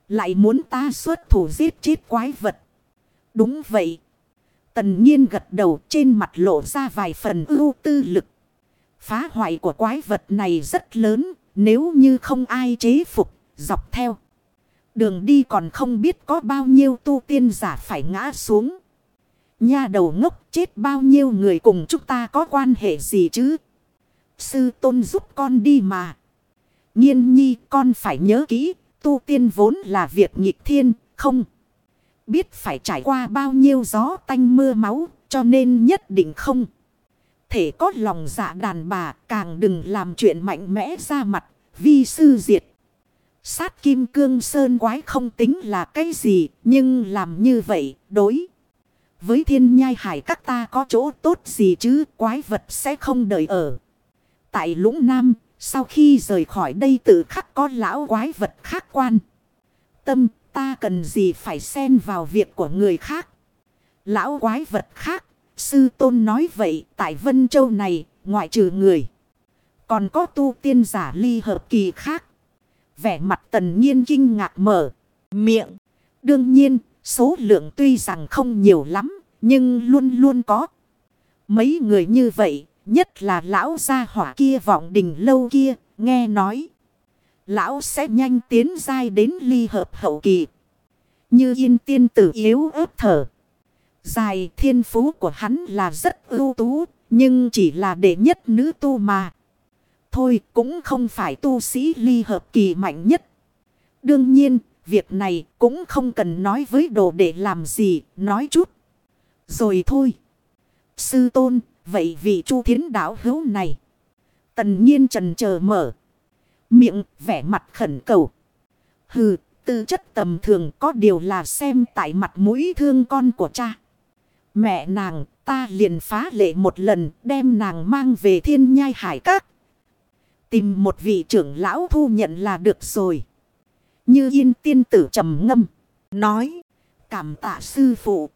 Lại muốn ta xuất thủ giết chết quái vật. Đúng vậy. Tần nhiên gật đầu trên mặt lộ ra vài phần ưu tư lực. Phá hoại của quái vật này rất lớn, nếu như không ai chế phục, dọc theo. Đường đi còn không biết có bao nhiêu tu tiên giả phải ngã xuống. Nha đầu ngốc chết bao nhiêu người cùng chúng ta có quan hệ gì chứ? Sư tôn giúp con đi mà. Nhiên nhi con phải nhớ kỹ, tu tiên vốn là việc nghịch thiên, không? Biết phải trải qua bao nhiêu gió tanh mưa máu, cho nên nhất định không. Thể có lòng dạ đàn bà, càng đừng làm chuyện mạnh mẽ ra mặt, vi sư diệt. Sát kim cương sơn quái không tính là cái gì, nhưng làm như vậy, đối. Với thiên nhai hải các ta có chỗ tốt gì chứ, quái vật sẽ không đợi ở. Tại lũng nam, sau khi rời khỏi đây tự khắc có lão quái vật khác quan. Tâm, ta cần gì phải xen vào việc của người khác. Lão quái vật khác, sư tôn nói vậy, tại Vân Châu này, ngoại trừ người. Còn có tu tiên giả ly hợp kỳ khác. Vẻ mặt tần nhiên kinh ngạc mở. Miệng. Đương nhiên, số lượng tuy rằng không nhiều lắm. Nhưng luôn luôn có. Mấy người như vậy. Nhất là lão gia hỏa kia vọng đình lâu kia. Nghe nói. Lão sẽ nhanh tiến dai đến ly hợp hậu kỳ. Như yên tiên tử yếu ớt thở. Dài thiên phú của hắn là rất ưu tú. Nhưng chỉ là đệ nhất nữ tu mà thôi cũng không phải tu sĩ ly hợp kỳ mạnh nhất. Đương nhiên, việc này cũng không cần nói với đồ để làm gì, nói chút. Rồi thôi. Sư tôn, vậy vị chu thiến đảo hữu này. Tần nhiên trần chờ mở. Miệng vẻ mặt khẩn cầu. Hừ, tư chất tầm thường có điều là xem tại mặt mũi thương con của cha. Mẹ nàng ta liền phá lệ một lần đem nàng mang về thiên nhai hải các. Tìm một vị trưởng lão thu nhận là được rồi. Như yên tiên tử trầm ngâm. Nói. Cảm tạ sư phụ.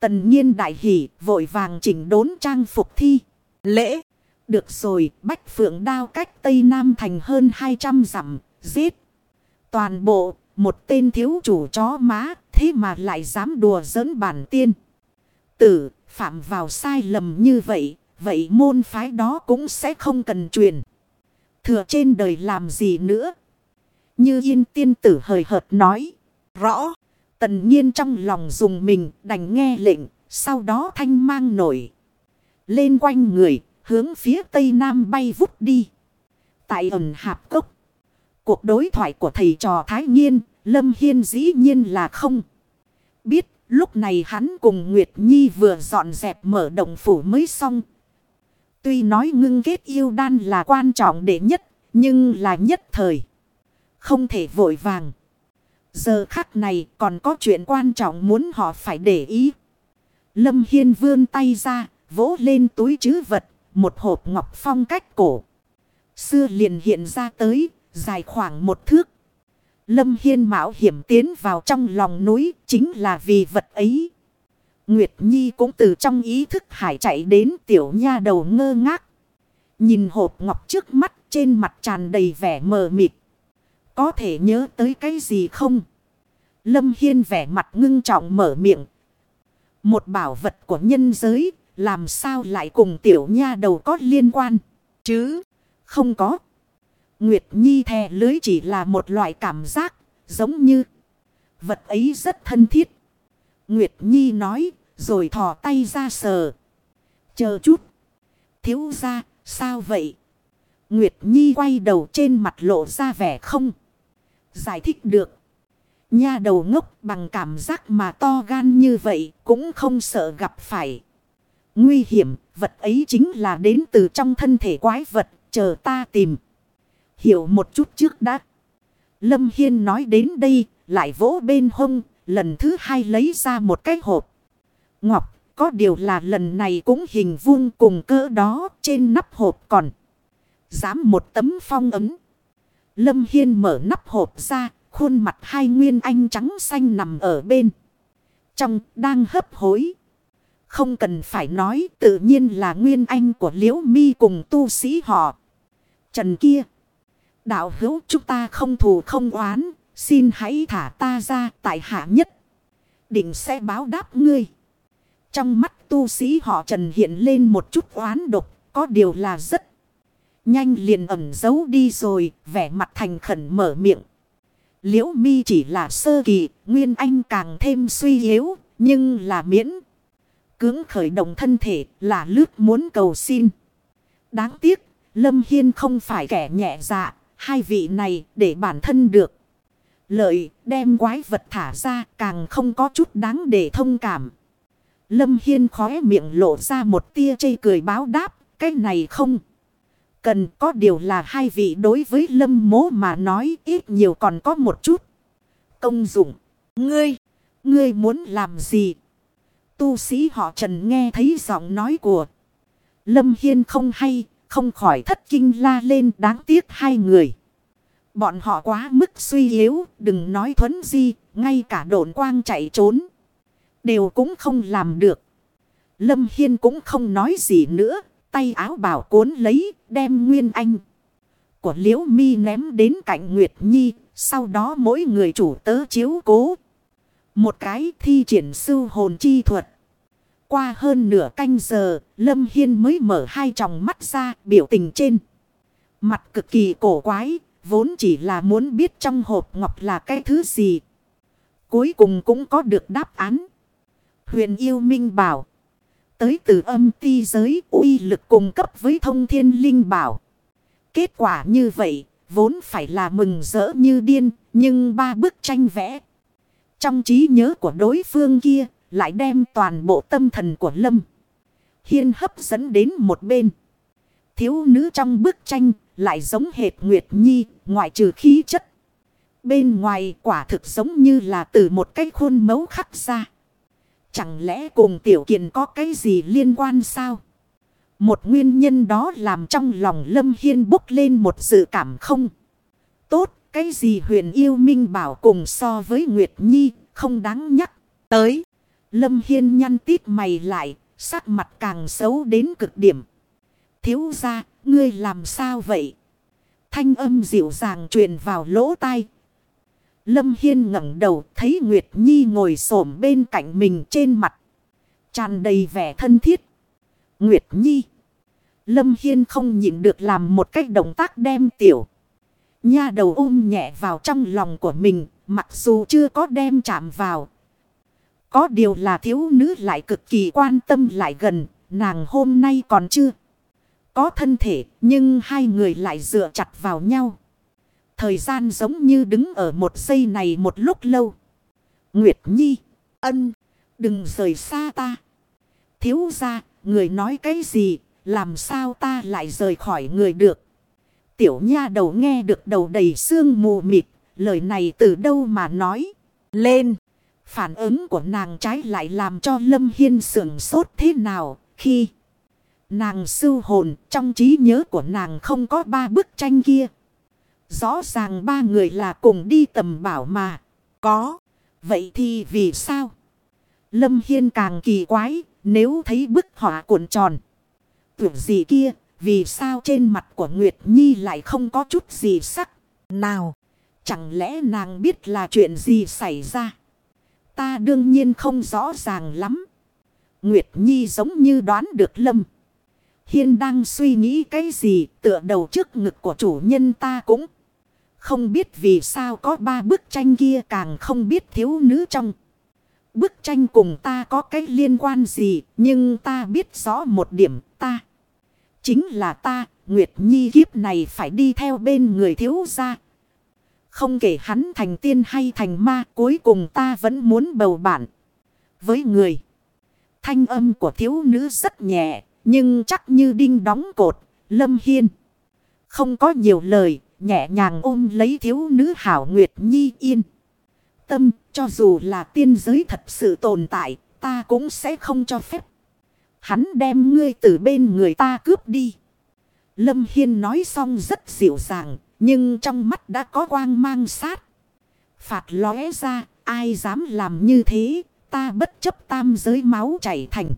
Tần nhiên đại hỷ vội vàng chỉnh đốn trang phục thi. Lễ. Được rồi. Bách phượng đao cách Tây Nam thành hơn 200 dặm. Giết. Toàn bộ. Một tên thiếu chủ chó má. Thế mà lại dám đùa giỡn bản tiên. Tử. Phạm vào sai lầm như vậy. Vậy môn phái đó cũng sẽ không cần truyền thừa trên đời làm gì nữa. Như yên tiên tử hời hợt nói. Rõ. Tần nhiên trong lòng dùng mình đành nghe lệnh. Sau đó thanh mang nổi. Lên quanh người. Hướng phía tây nam bay vút đi. Tại ẩn hạp cốc. Cuộc đối thoại của thầy trò Thái Nhiên. Lâm Hiên dĩ nhiên là không. Biết lúc này hắn cùng Nguyệt Nhi vừa dọn dẹp mở động phủ mới xong. Tuy nói ngưng kết yêu đan là quan trọng để nhất, nhưng là nhất thời. Không thể vội vàng. Giờ khắc này còn có chuyện quan trọng muốn họ phải để ý. Lâm Hiên vươn tay ra, vỗ lên túi chứ vật, một hộp ngọc phong cách cổ. Xưa liền hiện ra tới, dài khoảng một thước. Lâm Hiên mạo hiểm tiến vào trong lòng núi chính là vì vật ấy. Nguyệt Nhi cũng từ trong ý thức hải chạy đến tiểu nha đầu ngơ ngác. Nhìn hộp ngọc trước mắt trên mặt tràn đầy vẻ mờ mịt. Có thể nhớ tới cái gì không? Lâm Hiên vẻ mặt ngưng trọng mở miệng. Một bảo vật của nhân giới làm sao lại cùng tiểu nha đầu có liên quan? Chứ không có. Nguyệt Nhi thè lưới chỉ là một loại cảm giác giống như vật ấy rất thân thiết. Nguyệt Nhi nói rồi thò tay ra sờ. Chờ chút. Thiếu ra, sao vậy? Nguyệt Nhi quay đầu trên mặt lộ ra vẻ không. Giải thích được. Nha đầu ngốc bằng cảm giác mà to gan như vậy cũng không sợ gặp phải. Nguy hiểm, vật ấy chính là đến từ trong thân thể quái vật, chờ ta tìm. Hiểu một chút trước đã. Lâm Hiên nói đến đây, lại vỗ bên hông, lần thứ hai lấy ra một cái hộp. Ngọc, có điều là lần này cũng hình vuông cùng cỡ đó trên nắp hộp còn. Dám một tấm phong ấm. Lâm Hiên mở nắp hộp ra, khuôn mặt hai nguyên anh trắng xanh nằm ở bên. Trong đang hấp hối. Không cần phải nói tự nhiên là nguyên anh của liễu mi cùng tu sĩ họ. Trần kia. Đạo hữu chúng ta không thù không oán. Xin hãy thả ta ra tại hạ nhất. Định sẽ báo đáp ngươi. Trong mắt tu sĩ họ Trần hiện lên một chút oán độc. Có điều là rất nhanh liền ẩn giấu đi rồi. Vẻ mặt thành khẩn mở miệng. Liễu mi chỉ là sơ kỳ. Nguyên anh càng thêm suy yếu. Nhưng là miễn. Cưỡng khởi động thân thể là lướt muốn cầu xin. Đáng tiếc. Lâm Hiên không phải kẻ nhẹ dạ. Hai vị này để bản thân được. Lợi đem quái vật thả ra càng không có chút đáng để thông cảm. Lâm Hiên khóe miệng lộ ra một tia chây cười báo đáp. Cái này không. Cần có điều là hai vị đối với lâm mố mà nói ít nhiều còn có một chút. Công dụng. Ngươi. Ngươi muốn làm gì? Tu sĩ họ trần nghe thấy giọng nói của. Lâm Hiên không hay. Không khỏi thất kinh la lên đáng tiếc hai người. Bọn họ quá mức suy yếu. Đừng nói thuấn di. Ngay cả độn quang chạy trốn. Đều cũng không làm được. Lâm Hiên cũng không nói gì nữa. Tay áo bảo cuốn lấy. Đem nguyên anh. Của liễu mi ném đến cạnh Nguyệt Nhi. Sau đó mỗi người chủ tớ chiếu cố. Một cái thi triển sư hồn chi thuật. Qua hơn nửa canh giờ, Lâm Hiên mới mở hai tròng mắt ra, biểu tình trên. Mặt cực kỳ cổ quái, vốn chỉ là muốn biết trong hộp ngọc là cái thứ gì. Cuối cùng cũng có được đáp án. Huyền yêu minh bảo. Tới từ âm ti giới uy lực cung cấp với thông thiên linh bảo. Kết quả như vậy, vốn phải là mừng rỡ như điên, nhưng ba bức tranh vẽ. Trong trí nhớ của đối phương kia, lại đem toàn bộ tâm thần của Lâm. Hiên hấp dẫn đến một bên. Thiếu nữ trong bức tranh lại giống hệt Nguyệt Nhi, ngoại trừ khí chất. Bên ngoài quả thực giống như là từ một cái khuôn mẫu khắc ra. Chẳng lẽ cùng tiểu kiền có cái gì liên quan sao? Một nguyên nhân đó làm trong lòng Lâm Hiên bốc lên một sự cảm không. Tốt, cái gì huyền yêu minh bảo cùng so với Nguyệt Nhi, không đáng nhắc. Tới, Lâm Hiên nhăn tít mày lại, sắc mặt càng xấu đến cực điểm. Thiếu ra, ngươi làm sao vậy? Thanh âm dịu dàng truyền vào lỗ tai. Lâm Hiên ngẩng đầu thấy Nguyệt Nhi ngồi xổm bên cạnh mình trên mặt. tràn đầy vẻ thân thiết. Nguyệt Nhi. Lâm Hiên không nhịn được làm một cách động tác đem tiểu. Nha đầu ôm nhẹ vào trong lòng của mình. Mặc dù chưa có đem chạm vào. Có điều là thiếu nữ lại cực kỳ quan tâm lại gần. Nàng hôm nay còn chưa có thân thể. Nhưng hai người lại dựa chặt vào nhau. Thời gian giống như đứng ở một giây này một lúc lâu. Nguyệt Nhi. Ân. Đừng rời xa ta. Thiếu ra. Người nói cái gì. Làm sao ta lại rời khỏi người được. Tiểu nha đầu nghe được đầu đầy xương mù mịt. Lời này từ đâu mà nói. Lên. Phản ứng của nàng trái lại làm cho Lâm Hiên sưởng sốt thế nào. Khi nàng sư hồn, trong trí nhớ của nàng không có ba bức tranh kia. Rõ ràng ba người là cùng đi tầm bảo mà. Có. Vậy thì vì sao? Lâm Hiên càng kỳ quái. Nếu thấy bức họa cuộn tròn. Tưởng gì kia. Vì sao trên mặt của Nguyệt Nhi lại không có chút gì sắc. Nào. Chẳng lẽ nàng biết là chuyện gì xảy ra? Ta đương nhiên không rõ ràng lắm. Nguyệt Nhi giống như đoán được Lâm. Hiên đang suy nghĩ cái gì, tựa đầu trước ngực của chủ nhân ta cũng. Không biết vì sao có ba bức tranh kia càng không biết thiếu nữ trong. Bức tranh cùng ta có cái liên quan gì nhưng ta biết rõ một điểm ta. Chính là ta, Nguyệt Nhi kiếp này phải đi theo bên người thiếu gia. Không kể hắn thành tiên hay thành ma cuối cùng ta vẫn muốn bầu bạn. Với người. Thanh âm của thiếu nữ rất nhẹ nhưng chắc như đinh đóng cột. Lâm Hiên. Không có nhiều lời nhẹ nhàng ôm lấy thiếu nữ hảo Nguyệt Nhi yên. Tâm, cho dù là tiên giới thật sự tồn tại, ta cũng sẽ không cho phép. Hắn đem ngươi từ bên người ta cướp đi. Lâm Hiên nói xong rất dịu dàng, nhưng trong mắt đã có quang mang sát. Phạt lóe ra, ai dám làm như thế, ta bất chấp tam giới máu chảy thành.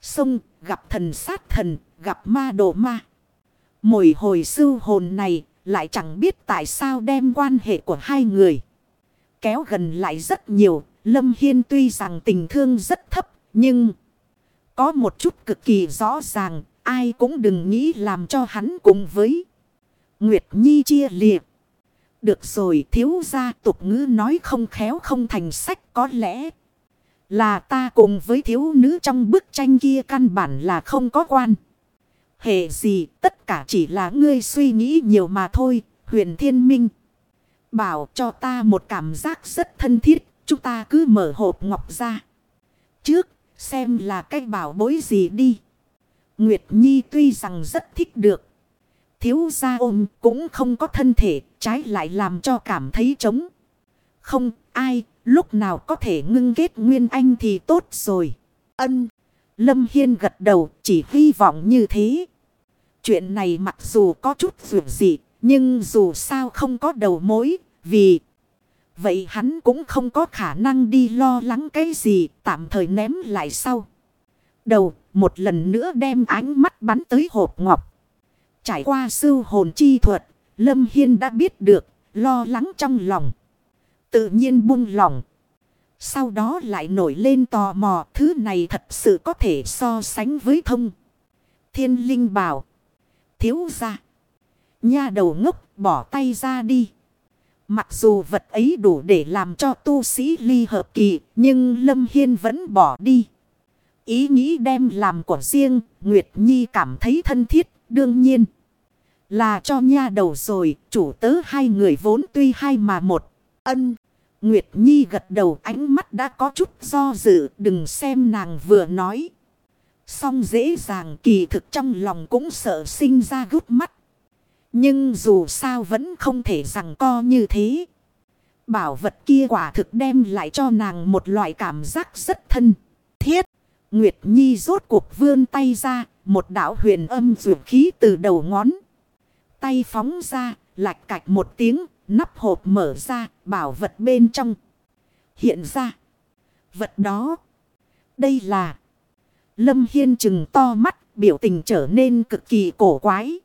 Sông gặp thần sát thần, gặp ma đổ ma. Mỗi hồi sư hồn này lại chẳng biết tại sao đem quan hệ của hai người. Kéo gần lại rất nhiều, Lâm Hiên tuy rằng tình thương rất thấp, nhưng có một chút cực kỳ rõ ràng, ai cũng đừng nghĩ làm cho hắn cùng với Nguyệt Nhi chia liệt. Được rồi thiếu gia tục ngữ nói không khéo không thành sách có lẽ là ta cùng với thiếu nữ trong bức tranh kia căn bản là không có quan. Hệ gì tất cả chỉ là ngươi suy nghĩ nhiều mà thôi huyền thiên minh. Bảo cho ta một cảm giác rất thân thiết chúng ta cứ mở hộp ngọc ra. Trước xem là cái bảo bối gì đi. Nguyệt Nhi tuy rằng rất thích được thiếu gia ôm cũng không có thân thể, trái lại làm cho cảm thấy trống. Không, ai, lúc nào có thể ngưng kết nguyên anh thì tốt rồi. Ân, Lâm Hiên gật đầu, chỉ hy vọng như thế. Chuyện này mặc dù có chút dù dị, nhưng dù sao không có đầu mối, vì... Vậy hắn cũng không có khả năng đi lo lắng cái gì, tạm thời ném lại sau. Đầu, một lần nữa đem ánh mắt bắn tới hộp ngọc. Trải qua sư hồn chi thuật, Lâm Hiên đã biết được, lo lắng trong lòng. Tự nhiên buông lòng. Sau đó lại nổi lên tò mò, thứ này thật sự có thể so sánh với thông. Thiên linh bảo. Thiếu ra. Nha đầu ngốc bỏ tay ra đi. Mặc dù vật ấy đủ để làm cho tu sĩ ly hợp kỳ, nhưng Lâm Hiên vẫn bỏ đi. Ý nghĩ đem làm của riêng, Nguyệt Nhi cảm thấy thân thiết, đương nhiên. Là cho nha đầu rồi, chủ tớ hai người vốn tuy hai mà một. Ân. Nguyệt Nhi gật đầu ánh mắt đã có chút do dự, đừng xem nàng vừa nói. Xong dễ dàng kỳ thực trong lòng cũng sợ sinh ra gút mắt. Nhưng dù sao vẫn không thể rằng co như thế. Bảo vật kia quả thực đem lại cho nàng một loại cảm giác rất thân. Thiết. Nguyệt Nhi rốt cuộc vươn tay ra. Một đạo huyền âm dược khí từ đầu ngón tay phóng ra, lạch cạch một tiếng, nắp hộp mở ra, bảo vật bên trong. Hiện ra, vật đó, đây là... Lâm Hiên chừng to mắt, biểu tình trở nên cực kỳ cổ quái.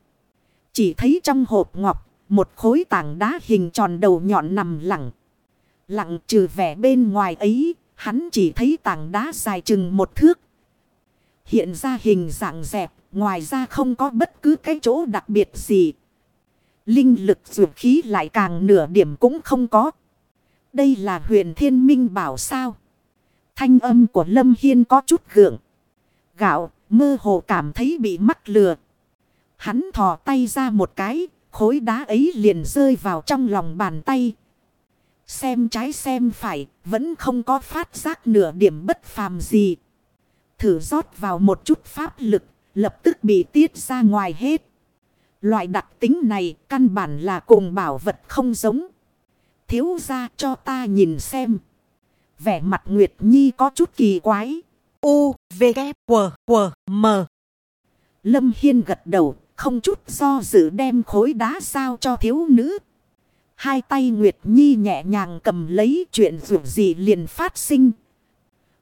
Chỉ thấy trong hộp ngọc, một khối tảng đá hình tròn đầu nhọn nằm lặng. Lặng trừ vẻ bên ngoài ấy, hắn chỉ thấy tảng đá dài chừng một thước. Hiện ra hình dạng dẹp, ngoài ra không có bất cứ cái chỗ đặc biệt gì. Linh lực dụ khí lại càng nửa điểm cũng không có. Đây là huyền thiên minh bảo sao. Thanh âm của Lâm Hiên có chút gượng. Gạo, mơ hồ cảm thấy bị mắc lừa. Hắn thò tay ra một cái, khối đá ấy liền rơi vào trong lòng bàn tay. Xem trái xem phải, vẫn không có phát giác nửa điểm bất phàm gì. Thử rót vào một chút pháp lực, lập tức bị tiết ra ngoài hết. Loại đặc tính này căn bản là cùng bảo vật không giống. Thiếu ra cho ta nhìn xem. Vẻ mặt Nguyệt Nhi có chút kỳ quái. U, V, K, W, W, M. Lâm Hiên gật đầu, không chút do dự đem khối đá sao cho thiếu nữ. Hai tay Nguyệt Nhi nhẹ nhàng cầm lấy chuyện dù gì liền phát sinh.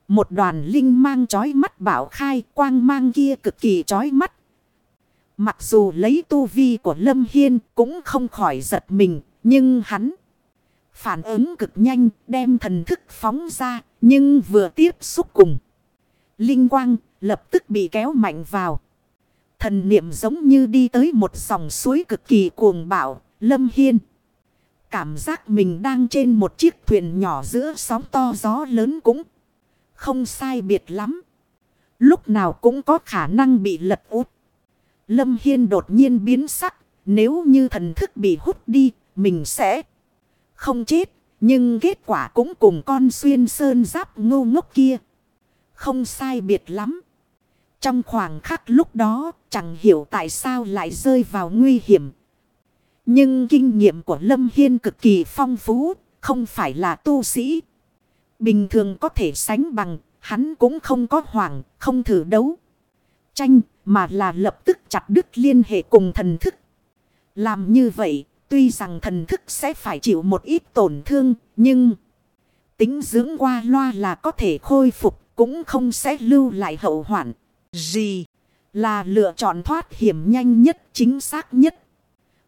Một đoàn linh mang chói mắt bảo khai quang mang kia cực kỳ chói mắt. Mặc dù lấy tu vi của Lâm Hiên cũng không khỏi giật mình, nhưng hắn phản ứng cực nhanh đem thần thức phóng ra, nhưng vừa tiếp xúc cùng. Linh quang lập tức bị kéo mạnh vào. Thần niệm giống như đi tới một dòng suối cực kỳ cuồng bạo, Lâm Hiên. Cảm giác mình đang trên một chiếc thuyền nhỏ giữa sóng to gió lớn cũng không sai biệt lắm. Lúc nào cũng có khả năng bị lật út. Lâm Hiên đột nhiên biến sắc. Nếu như thần thức bị hút đi, mình sẽ không chết. Nhưng kết quả cũng cùng con xuyên sơn giáp ngô ngốc kia. Không sai biệt lắm. Trong khoảng khắc lúc đó, chẳng hiểu tại sao lại rơi vào nguy hiểm. Nhưng kinh nghiệm của Lâm Hiên cực kỳ phong phú, không phải là tu sĩ. Bình thường có thể sánh bằng, hắn cũng không có hoảng, không thử đấu. Tranh, mà là lập tức chặt đứt liên hệ cùng thần thức. Làm như vậy, tuy rằng thần thức sẽ phải chịu một ít tổn thương, nhưng Tính dưỡng qua loa là có thể khôi phục. Cũng không sẽ lưu lại hậu hoạn. Gì? Là lựa chọn thoát hiểm nhanh nhất chính xác nhất.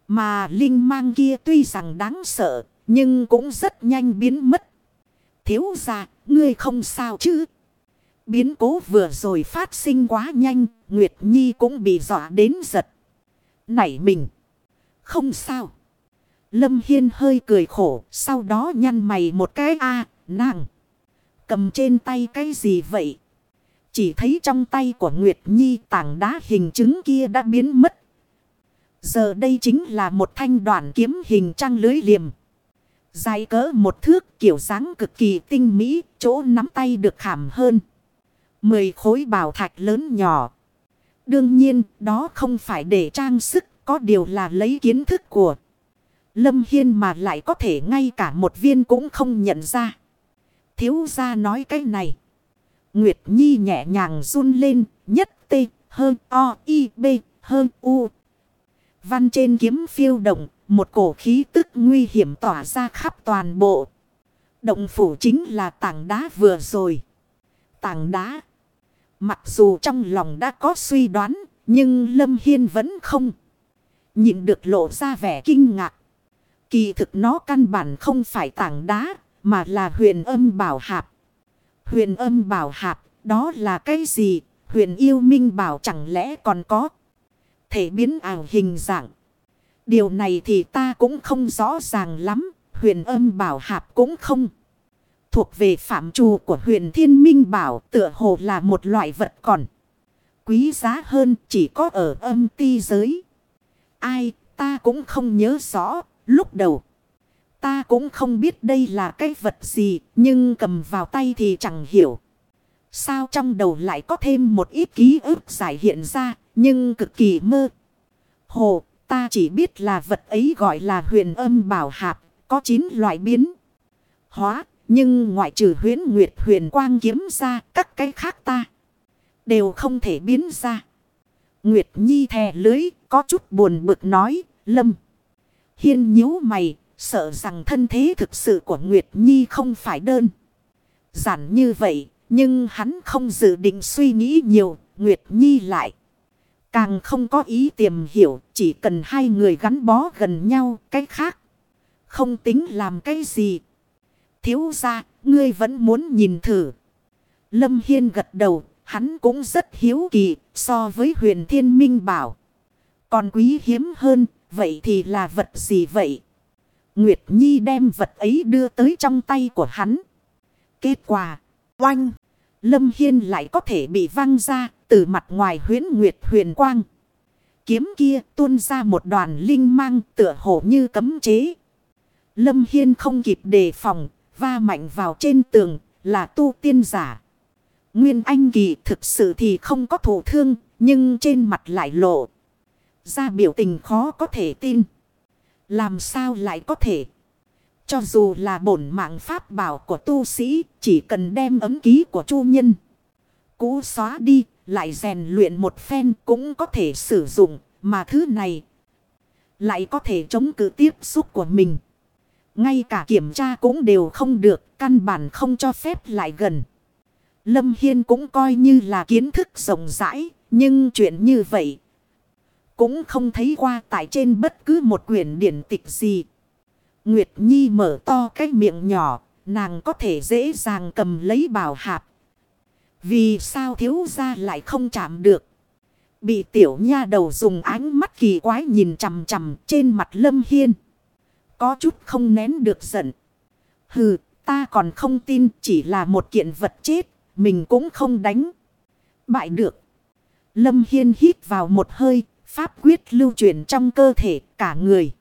Mà linh mang kia tuy rằng đáng sợ. Nhưng cũng rất nhanh biến mất. Thiếu ra, ngươi không sao chứ? Biến cố vừa rồi phát sinh quá nhanh, Nguyệt Nhi cũng bị dọa đến giật. Nảy mình. Không sao. Lâm Hiên hơi cười khổ, sau đó nhăn mày một cái a nàng. Cầm trên tay cái gì vậy? Chỉ thấy trong tay của Nguyệt Nhi tảng đá hình chứng kia đã biến mất. Giờ đây chính là một thanh đoạn kiếm hình trăng lưới liềm. Dài cỡ một thước kiểu dáng cực kỳ tinh mỹ, chỗ nắm tay được khảm hơn. Mười khối bảo thạch lớn nhỏ. Đương nhiên, đó không phải để trang sức, có điều là lấy kiến thức của Lâm Hiên mà lại có thể ngay cả một viên cũng không nhận ra. Thiếu gia nói cái này. Nguyệt Nhi nhẹ nhàng run lên, nhất Tê hơn O, I, B, hơn U. Văn trên kiếm phiêu động, một cổ khí tức nguy hiểm tỏa ra khắp toàn bộ. Động phủ chính là tảng đá vừa rồi. Tảng đá. Mặc dù trong lòng đã có suy đoán, nhưng Lâm Hiên vẫn không. Nhịn được lộ ra vẻ kinh ngạc. Kỳ thực nó căn bản không phải tảng đá, mà là huyền âm bảo hạp. Huyền âm bảo hạp, đó là cái gì? Huyền yêu minh bảo chẳng lẽ còn có thể biến ảo hình dạng. Điều này thì ta cũng không rõ ràng lắm. Huyền âm bảo hạp cũng không. Thuộc về phạm trù của huyền thiên minh bảo tựa hồ là một loại vật còn. Quý giá hơn chỉ có ở âm ti giới. Ai ta cũng không nhớ rõ lúc đầu. Ta cũng không biết đây là cái vật gì nhưng cầm vào tay thì chẳng hiểu. Sao trong đầu lại có thêm một ít ký ức giải hiện ra nhưng cực kỳ mơ. Hồ Ta chỉ biết là vật ấy gọi là huyền âm bảo hạp, có 9 loại biến. Hóa, nhưng ngoại trừ huyến nguyệt huyền quang kiếm ra, các cái khác ta đều không thể biến ra. Nguyệt Nhi thè lưới, có chút buồn bực nói, lâm. Hiên nhíu mày, sợ rằng thân thế thực sự của Nguyệt Nhi không phải đơn. Giản như vậy, nhưng hắn không dự định suy nghĩ nhiều, Nguyệt Nhi lại. Càng không có ý tìm hiểu, chỉ cần hai người gắn bó gần nhau, cái khác. Không tính làm cái gì. Thiếu ra, ngươi vẫn muốn nhìn thử. Lâm Hiên gật đầu, hắn cũng rất hiếu kỳ so với huyền thiên minh bảo. Còn quý hiếm hơn, vậy thì là vật gì vậy? Nguyệt Nhi đem vật ấy đưa tới trong tay của hắn. Kết quả, oanh, Lâm Hiên lại có thể bị văng ra, từ mặt ngoài huyến nguyệt huyền quang. Kiếm kia tuôn ra một đoàn linh mang tựa hồ như cấm chế. Lâm Hiên không kịp đề phòng, va mạnh vào trên tường, là tu tiên giả. Nguyên Anh Kỳ thực sự thì không có thủ thương, nhưng trên mặt lại lộ. Ra biểu tình khó có thể tin. Làm sao lại có thể? Cho dù là bổn mạng pháp bảo của tu sĩ, chỉ cần đem ấm ký của chu nhân. Cú xóa đi, lại rèn luyện một phen cũng có thể sử dụng, mà thứ này lại có thể chống cự tiếp xúc của mình. Ngay cả kiểm tra cũng đều không được, căn bản không cho phép lại gần. Lâm Hiên cũng coi như là kiến thức rộng rãi, nhưng chuyện như vậy cũng không thấy qua tại trên bất cứ một quyển điển tịch gì. Nguyệt Nhi mở to cái miệng nhỏ, nàng có thể dễ dàng cầm lấy bảo hạp. Vì sao thiếu gia lại không chạm được? Bị tiểu nha đầu dùng ánh mắt kỳ quái nhìn chằm chằm trên mặt lâm hiên. Có chút không nén được giận. Hừ, ta còn không tin chỉ là một kiện vật chết, mình cũng không đánh. Bại được. Lâm hiên hít vào một hơi, pháp quyết lưu chuyển trong cơ thể cả người.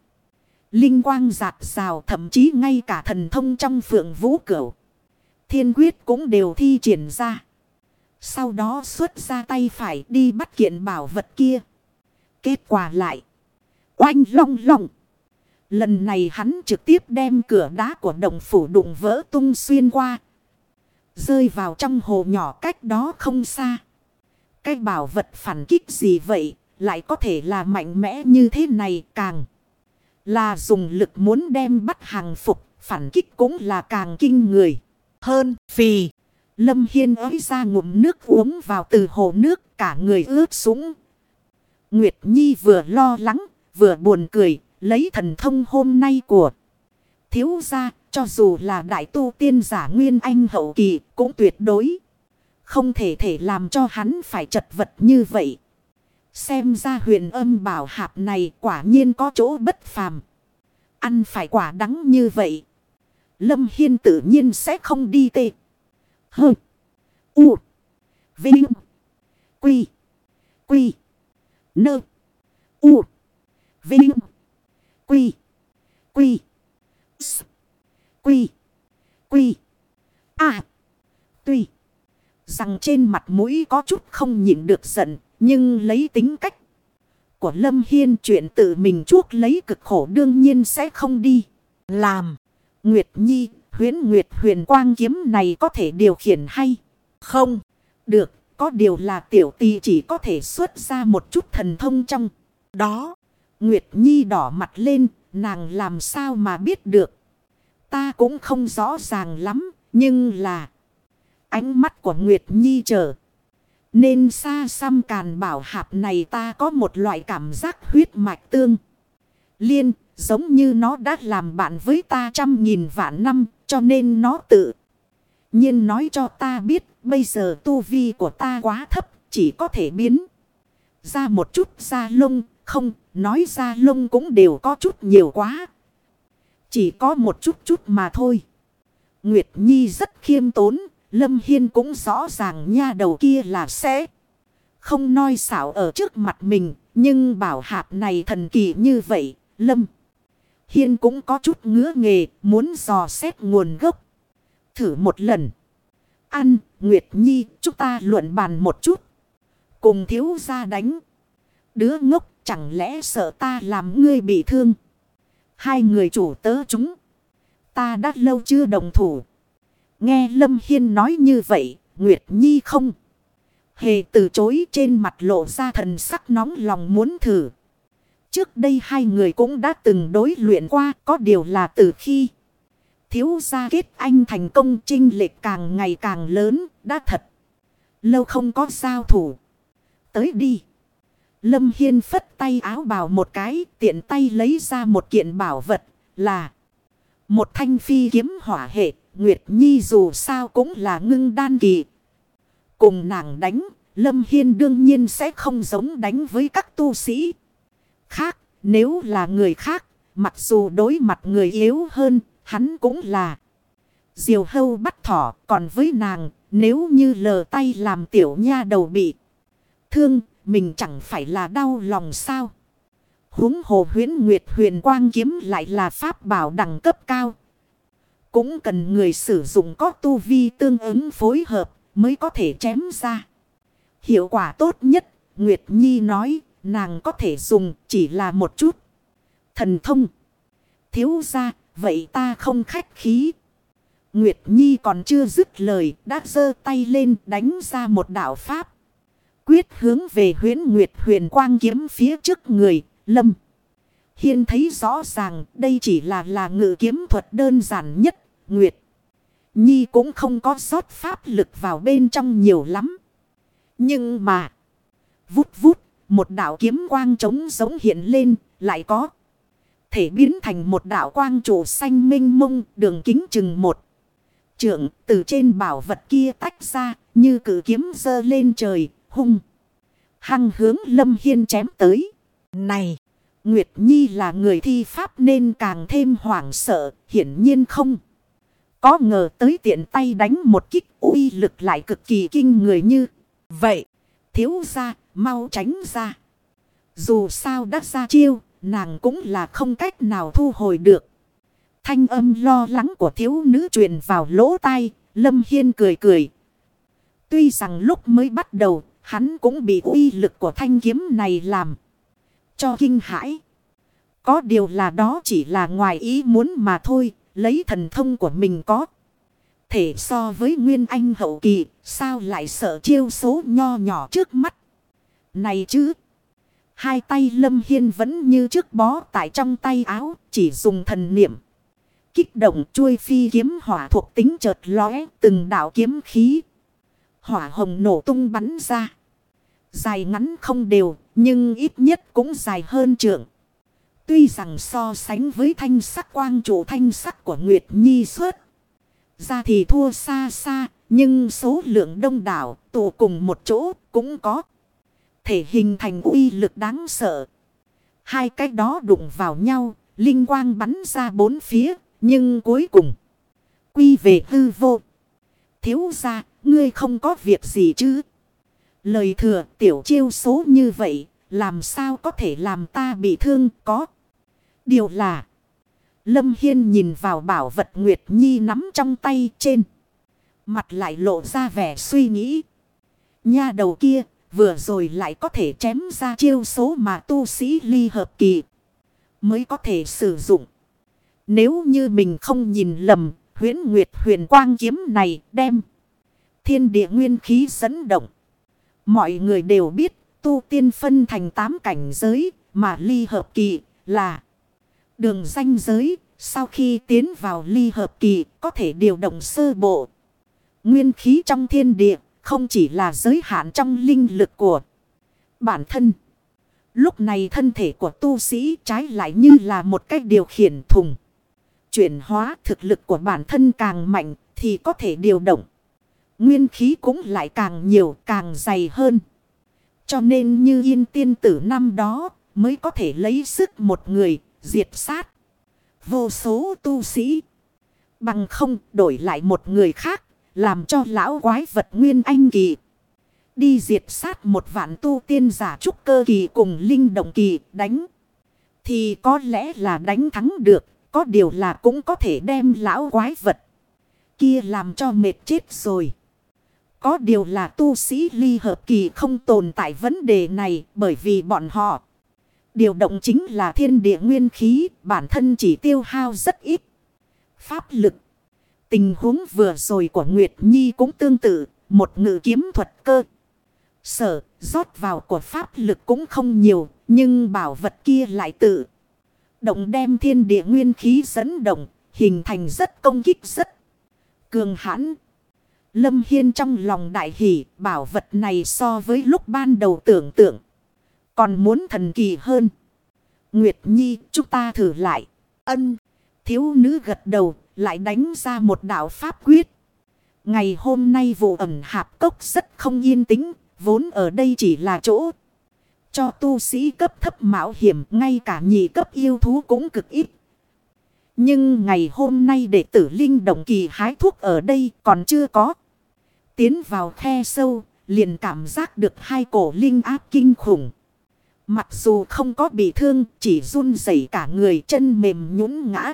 Linh quang giạt rào thậm chí ngay cả thần thông trong phượng vũ cửu. Thiên quyết cũng đều thi triển ra. Sau đó xuất ra tay phải đi bắt kiện bảo vật kia. Kết quả lại. Oanh long long. Lần này hắn trực tiếp đem cửa đá của động phủ đụng vỡ tung xuyên qua. Rơi vào trong hồ nhỏ cách đó không xa. Cái bảo vật phản kích gì vậy lại có thể là mạnh mẽ như thế này càng. Là dùng lực muốn đem bắt hàng phục phản kích cũng là càng kinh người. hơn, phì. Lâm Hiên ới ra ngụm nước uống vào từ hồ nước cả người ướt sũng. Nguyệt Nhi vừa lo lắng, vừa buồn cười, lấy thần thông hôm nay của thiếu gia, cho dù là đại tu tiên giả nguyên anh hậu kỳ, cũng tuyệt đối. Không thể thể làm cho hắn phải chật vật như vậy. Xem ra huyền âm bảo hạp này quả nhiên có chỗ bất phàm. Ăn phải quả đắng như vậy. Lâm Hiên tự nhiên sẽ không đi tê. Hơ. U. Vinh. Quy. Quy. Nơ. U. Vinh. Quy. Quy. S. Quy. Quy. À. Tuy. Rằng trên mặt mũi có chút không nhịn được giận. Nhưng lấy tính cách. Của Lâm Hiên chuyện tự mình chuốc lấy cực khổ đương nhiên sẽ không đi. Làm. Nguyệt Nhi. Huyến Nguyệt huyền quang kiếm này có thể điều khiển hay. Không. Được. Có điều là tiểu tì chỉ có thể xuất ra một chút thần thông trong. Đó. Nguyệt Nhi đỏ mặt lên. Nàng làm sao mà biết được. Ta cũng không rõ ràng lắm. Nhưng là. Ánh mắt của Nguyệt Nhi trở. Nên xa xăm càn bảo hạp này ta có một loại cảm giác huyết mạch tương. Liên, giống như nó đã làm bạn với ta trăm nghìn vạn năm. Cho nên nó tự nhiên nói cho ta biết, bây giờ tu vi của ta quá thấp. Chỉ có thể biến ra một chút da lông. Không nói ra lông cũng đều có chút nhiều quá. Chỉ có một chút chút mà thôi. Nguyệt Nhi rất khiêm tốn. Lâm Hiên cũng rõ ràng nha đầu kia là sẽ không nói xảo ở trước mặt mình. Nhưng bảo hạp này thần kỳ như vậy. Lâm Hiên cũng có chút ngứa nghề muốn dò xét nguồn gốc. Thử một lần. Ăn, Nguyệt Nhi, chúng ta luận bàn một chút. Cùng thiếu ra đánh. Đứa ngốc chẳng lẽ sợ ta làm ngươi bị thương. Hai người chủ tớ chúng. Ta đã lâu chưa đồng thủ. Nghe Lâm Hiên nói như vậy, Nguyệt Nhi không. Hề từ chối trên mặt lộ ra thần sắc nóng lòng muốn thử. Trước đây hai người cũng đã từng đối luyện qua, có điều là từ khi thiếu gia kết anh thành công trinh lệch càng ngày càng lớn, đã thật. Lâu không có giao thủ. Tới đi. Lâm Hiên phất tay áo bào một cái, tiện tay lấy ra một kiện bảo vật, là một thanh phi kiếm hỏa hệ, Nguyệt Nhi dù sao cũng là ngưng đan kỳ. Cùng nàng đánh, Lâm Hiên đương nhiên sẽ không giống đánh với các tu sĩ. Khác, nếu là người khác, mặc dù đối mặt người yếu hơn, hắn cũng là. Diều hâu bắt thỏ, còn với nàng, nếu như lờ tay làm tiểu nha đầu bị thương, mình chẳng phải là đau lòng sao. Húng hồ huyến nguyệt huyền quang kiếm lại là pháp bảo đẳng cấp cao. Cũng cần người sử dụng có tu vi tương ứng phối hợp mới có thể chém ra. Hiệu quả tốt nhất, Nguyệt Nhi nói, nàng có thể dùng chỉ là một chút. Thần thông. Thiếu ra, vậy ta không khách khí. Nguyệt Nhi còn chưa dứt lời, đã giơ tay lên đánh ra một đạo pháp. Quyết hướng về huyến Nguyệt huyền quang kiếm phía trước người, lâm. Hiên thấy rõ ràng đây chỉ là là ngự kiếm thuật đơn giản nhất, Nguyệt. Nhi cũng không có sót pháp lực vào bên trong nhiều lắm. Nhưng mà, vút vút, một đạo kiếm quang trống giống hiện lên, lại có. Thể biến thành một đạo quang trụ xanh minh mông, đường kính chừng một. Trượng từ trên bảo vật kia tách ra, như cử kiếm dơ lên trời, hung. Hăng hướng Lâm Hiên chém tới. Này! Nguyệt Nhi là người thi pháp nên càng thêm hoảng sợ, hiển nhiên không. Có ngờ tới tiện tay đánh một kích uy lực lại cực kỳ kinh người như. Vậy, thiếu ra, mau tránh ra. Dù sao đã ra chiêu, nàng cũng là không cách nào thu hồi được. Thanh âm lo lắng của thiếu nữ truyền vào lỗ tai, Lâm Hiên cười cười. Tuy rằng lúc mới bắt đầu, hắn cũng bị uy lực của thanh kiếm này làm cho kinh hãi. Có điều là đó chỉ là ngoài ý muốn mà thôi, lấy thần thông của mình có. Thể so với Nguyên Anh hậu kỳ, sao lại sợ chiêu số nho nhỏ trước mắt. Này chứ, hai tay Lâm Hiên vẫn như trước bó tại trong tay áo, chỉ dùng thần niệm. Kích động chuôi phi kiếm hỏa thuộc tính chợt lóe từng đạo kiếm khí. Hỏa hồng nổ tung bắn ra. Dài ngắn không đều nhưng ít nhất cũng dài hơn trượng. Tuy rằng so sánh với thanh sắc quang chủ thanh sắc của Nguyệt Nhi suốt. Ra thì thua xa xa nhưng số lượng đông đảo tụ cùng một chỗ cũng có. Thể hình thành uy lực đáng sợ. Hai cái đó đụng vào nhau, linh quang bắn ra bốn phía, nhưng cuối cùng quy về hư vô. Thiếu ra, ngươi không có việc gì chứ? Lời thừa tiểu chiêu số như vậy, làm sao có thể làm ta bị thương có? Điều là, Lâm Hiên nhìn vào bảo vật Nguyệt Nhi nắm trong tay trên. Mặt lại lộ ra vẻ suy nghĩ. Nha đầu kia vừa rồi lại có thể chém ra chiêu số mà tu sĩ ly hợp kỳ. Mới có thể sử dụng. Nếu như mình không nhìn lầm huyễn nguyệt huyền quang kiếm này đem. Thiên địa nguyên khí dẫn động. Mọi người đều biết, tu tiên phân thành tám cảnh giới mà ly hợp kỳ là đường danh giới. Sau khi tiến vào ly hợp kỳ, có thể điều động sơ bộ Nguyên khí trong thiên địa không chỉ là giới hạn trong linh lực của bản thân. Lúc này thân thể của tu sĩ trái lại như là một cách điều khiển thùng. Chuyển hóa thực lực của bản thân càng mạnh thì có thể điều động. Nguyên khí cũng lại càng nhiều, càng dày hơn. Cho nên như yên tiên tử năm đó mới có thể lấy sức một người, diệt sát. Vô số tu sĩ. Bằng không đổi lại một người khác, làm cho lão quái vật nguyên anh kỳ. Đi diệt sát một vạn tu tiên giả trúc cơ kỳ cùng linh động kỳ đánh. Thì có lẽ là đánh thắng được. Có điều là cũng có thể đem lão quái vật. Kia làm cho mệt chết rồi. Có điều là tu sĩ ly hợp kỳ không tồn tại vấn đề này bởi vì bọn họ. Điều động chính là thiên địa nguyên khí bản thân chỉ tiêu hao rất ít. Pháp lực Tình huống vừa rồi của Nguyệt Nhi cũng tương tự, một ngự kiếm thuật cơ. Sở, rót vào của pháp lực cũng không nhiều, nhưng bảo vật kia lại tự. Động đem thiên địa nguyên khí dẫn động, hình thành rất công kích rất cường hãn. Lâm Hiên trong lòng đại hỷ, bảo vật này so với lúc ban đầu tưởng tượng. Còn muốn thần kỳ hơn. Nguyệt Nhi, chúng ta thử lại. Ân, thiếu nữ gật đầu, lại đánh ra một đạo pháp quyết. Ngày hôm nay vụ ẩm hạp cốc rất không yên tĩnh, vốn ở đây chỉ là chỗ. Cho tu sĩ cấp thấp mạo hiểm, ngay cả nhị cấp yêu thú cũng cực ít. Nhưng ngày hôm nay đệ tử Linh Động Kỳ hái thuốc ở đây còn chưa có. Tiến vào khe sâu, liền cảm giác được hai cổ linh áp kinh khủng. Mặc dù không có bị thương, chỉ run rẩy cả người chân mềm nhũn ngã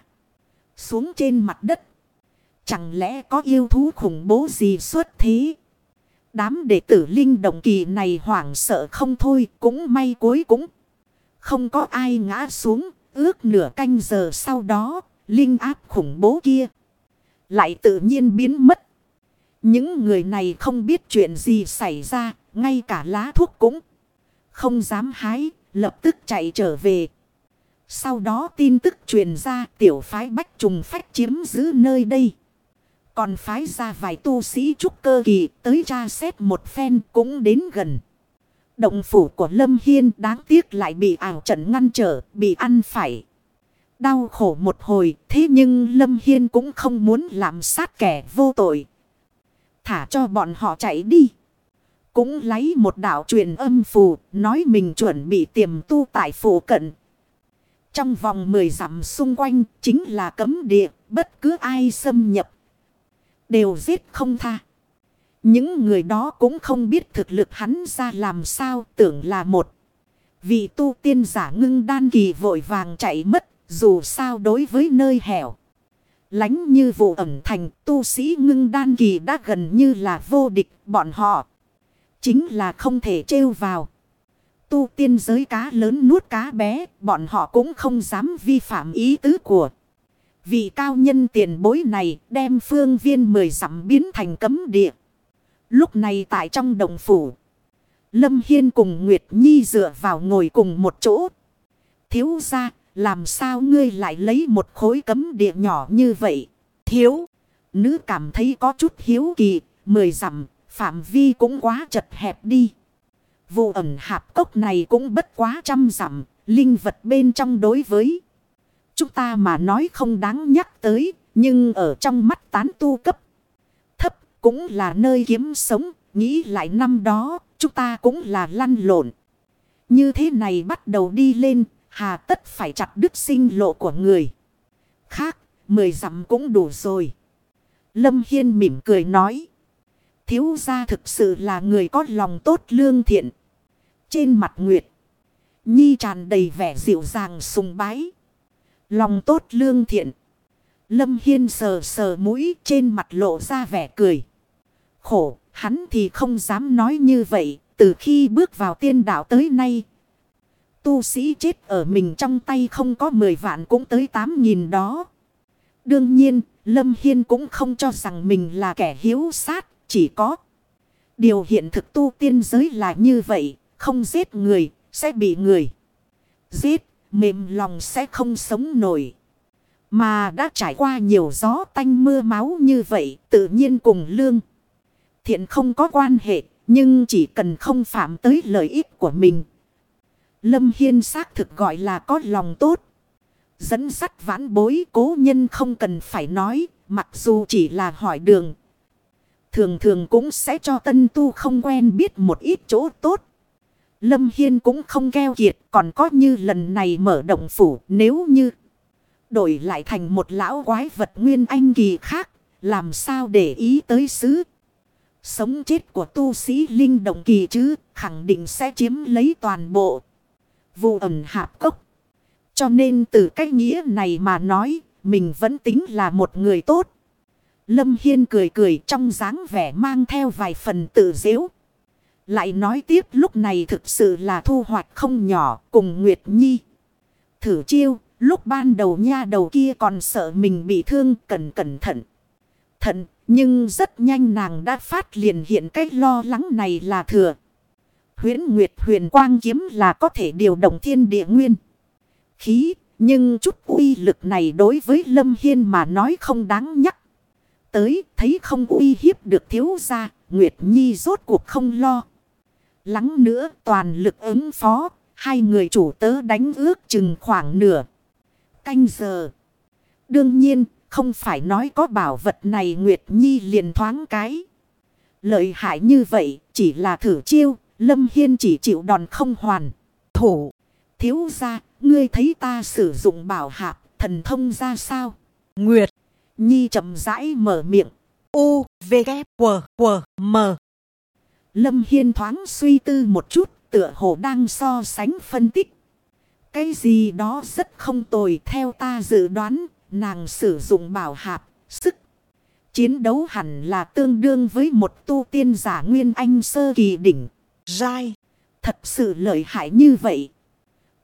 xuống trên mặt đất. Chẳng lẽ có yêu thú khủng bố gì xuất thế? Đám đệ tử linh động kỳ này hoảng sợ không thôi, cũng may cuối cũng không có ai ngã xuống, ước nửa canh giờ sau đó, linh áp khủng bố kia lại tự nhiên biến mất. Những người này không biết chuyện gì xảy ra, ngay cả lá thuốc cũng không dám hái, lập tức chạy trở về. Sau đó tin tức truyền ra tiểu phái bách trùng phách chiếm giữ nơi đây. Còn phái ra vài tu sĩ trúc cơ kỳ tới tra xét một phen cũng đến gần. Động phủ của Lâm Hiên đáng tiếc lại bị ảo trận ngăn trở, bị ăn phải. Đau khổ một hồi, thế nhưng Lâm Hiên cũng không muốn làm sát kẻ vô tội. Thả cho bọn họ chạy đi. Cũng lấy một đạo truyền âm phù, nói mình chuẩn bị tiềm tu tại phủ cận, trong vòng 10 dặm xung quanh chính là cấm địa, bất cứ ai xâm nhập. Đều giết không tha. Những người đó cũng không biết thực lực hắn ra làm sao tưởng là một. Vị tu tiên giả ngưng đan kỳ vội vàng chạy mất, dù sao đối với nơi hẻo. Lánh như vụ ẩm thành, tu sĩ ngưng đan kỳ đã gần như là vô địch, bọn họ. Chính là không thể trêu vào. Tu tiên giới cá lớn nuốt cá bé, bọn họ cũng không dám vi phạm ý tứ của. Vị cao nhân tiền bối này đem phương viên mười dặm biến thành cấm địa. Lúc này tại trong đồng phủ, Lâm Hiên cùng Nguyệt Nhi dựa vào ngồi cùng một chỗ. Thiếu ra, làm sao ngươi lại lấy một khối cấm địa nhỏ như vậy? Thiếu, nữ cảm thấy có chút hiếu kỳ, mười dặm, phạm vi cũng quá chật hẹp đi. Vụ ẩn hạp cốc này cũng bất quá trăm dặm, linh vật bên trong đối với. Chúng ta mà nói không đáng nhắc tới, nhưng ở trong mắt tán tu cấp thấp cũng là nơi kiếm sống, nghĩ lại năm đó, chúng ta cũng là lăn lộn. Như thế này bắt đầu đi lên, hà tất phải chặt đứt sinh lộ của người. Khác, mười dặm cũng đủ rồi. Lâm Hiên mỉm cười nói. Thiếu gia thực sự là người có lòng tốt lương thiện. Trên mặt Nguyệt. Nhi tràn đầy vẻ dịu dàng sùng bái. Lòng tốt lương thiện. Lâm Hiên sờ sờ mũi trên mặt lộ ra vẻ cười. Khổ, hắn thì không dám nói như vậy. Từ khi bước vào tiên đạo tới nay. Tu sĩ chết ở mình trong tay không có 10 vạn cũng tới 8 nghìn đó. Đương nhiên, Lâm Hiên cũng không cho rằng mình là kẻ hiếu sát, chỉ có. Điều hiện thực tu tiên giới là như vậy, không giết người, sẽ bị người. Giết, mềm lòng sẽ không sống nổi. Mà đã trải qua nhiều gió tanh mưa máu như vậy, tự nhiên cùng lương. Thiện không có quan hệ, nhưng chỉ cần không phạm tới lợi ích của mình. Lâm Hiên xác thực gọi là có lòng tốt. Dẫn sắt vãn bối cố nhân không cần phải nói, mặc dù chỉ là hỏi đường. Thường thường cũng sẽ cho tân tu không quen biết một ít chỗ tốt. Lâm Hiên cũng không keo kiệt, còn có như lần này mở động phủ nếu như đổi lại thành một lão quái vật nguyên anh kỳ khác, làm sao để ý tới sứ Sống chết của tu sĩ linh động kỳ chứ, khẳng định sẽ chiếm lấy toàn bộ. Vụ ẩn hạp cốc. Cho nên từ cách nghĩa này mà nói, mình vẫn tính là một người tốt. Lâm Hiên cười cười trong dáng vẻ mang theo vài phần tự dễu. Lại nói tiếp lúc này thực sự là thu hoạch không nhỏ cùng Nguyệt Nhi. Thử chiêu, lúc ban đầu nha đầu kia còn sợ mình bị thương cần cẩn thận. Thận, nhưng rất nhanh nàng đã phát liền hiện cách lo lắng này là thừa. Huyễn Nguyệt huyền quang kiếm là có thể điều động thiên địa nguyên. Khí, nhưng chút uy lực này đối với Lâm Hiên mà nói không đáng nhắc. Tới thấy không uy hiếp được thiếu gia, Nguyệt Nhi rốt cuộc không lo. Lắng nữa toàn lực ứng phó, hai người chủ tớ đánh ước chừng khoảng nửa. Canh giờ. Đương nhiên, không phải nói có bảo vật này Nguyệt Nhi liền thoáng cái. Lợi hại như vậy, chỉ là thử chiêu, Lâm Hiên chỉ chịu đòn không hoàn. Thủ, thiếu ra, ngươi thấy ta sử dụng bảo hạp, thần thông ra sao? Nguyệt, Nhi chậm rãi mở miệng. U, V, K, W, W, M. Lâm Hiên thoáng suy tư một chút, tựa hồ đang so sánh phân tích. Cái gì đó rất không tồi theo ta dự đoán, nàng sử dụng bảo hạp, sức. Chiến đấu hẳn là tương đương với một tu tiên giả nguyên anh sơ kỳ đỉnh dai. thật sự lợi hại như vậy.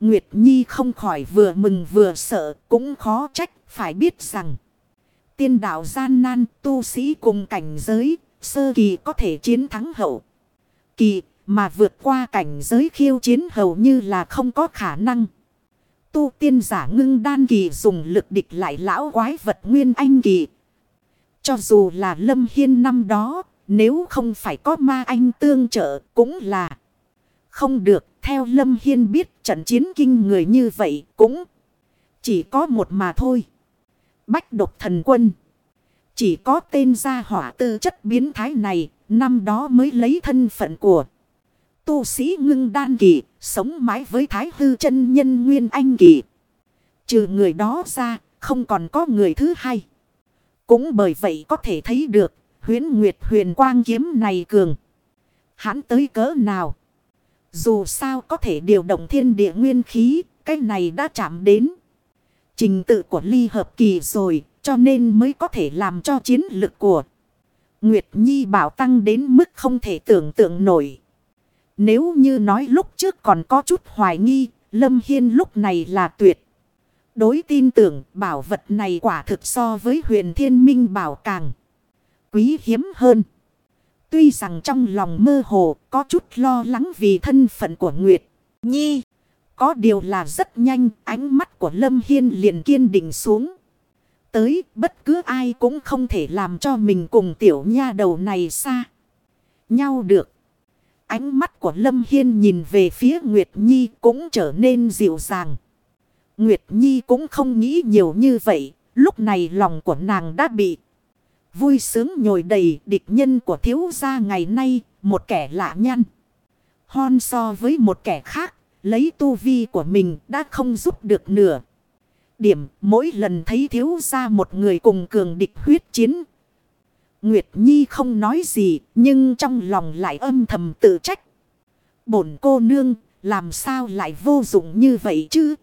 Nguyệt Nhi không khỏi vừa mừng vừa sợ, cũng khó trách, phải biết rằng. Tiên đạo gian nan, tu sĩ cùng cảnh giới, sơ kỳ có thể chiến thắng hậu. Kỳ, mà vượt qua cảnh giới khiêu chiến hầu như là không có khả năng. Tu tiên giả ngưng đan kỳ dùng lực địch lại lão quái vật nguyên anh kỳ. Cho dù là lâm hiên năm đó, nếu không phải có ma anh tương trợ cũng là không được. Theo lâm hiên biết trận chiến kinh người như vậy cũng chỉ có một mà thôi. Bách độc thần quân. Chỉ có tên gia hỏa tư chất biến thái này, năm đó mới lấy thân phận của tu sĩ ngưng đan kỳ, sống mái với thái hư chân nhân nguyên anh kỳ. Trừ người đó ra, không còn có người thứ hai. Cũng bởi vậy có thể thấy được, huyến nguyệt huyền quang kiếm này cường. Hắn tới cỡ nào? Dù sao có thể điều động thiên địa nguyên khí, cái này đã chạm đến. Trình tự của ly hợp kỳ rồi, cho nên mới có thể làm cho chiến lực của Nguyệt Nhi bảo tăng đến mức không thể tưởng tượng nổi. Nếu như nói lúc trước còn có chút hoài nghi, Lâm Hiên lúc này là tuyệt. Đối tin tưởng bảo vật này quả thực so với huyền thiên minh bảo càng quý hiếm hơn. Tuy rằng trong lòng mơ hồ có chút lo lắng vì thân phận của Nguyệt Nhi. Có điều là rất nhanh, ánh mắt của Lâm Hiên liền kiên định xuống. Tới, bất cứ ai cũng không thể làm cho mình cùng tiểu nha đầu này xa. Nhau được. Ánh mắt của Lâm Hiên nhìn về phía Nguyệt Nhi cũng trở nên dịu dàng. Nguyệt Nhi cũng không nghĩ nhiều như vậy. Lúc này lòng của nàng đã bị vui sướng nhồi đầy địch nhân của thiếu gia ngày nay. Một kẻ lạ nhăn. Hon so với một kẻ khác. Lấy tu vi của mình đã không giúp được nửa. Điểm mỗi lần thấy thiếu gia một người cùng cường địch huyết chiến. Nguyệt Nhi không nói gì nhưng trong lòng lại âm thầm tự trách. Bổn cô nương làm sao lại vô dụng như vậy chứ?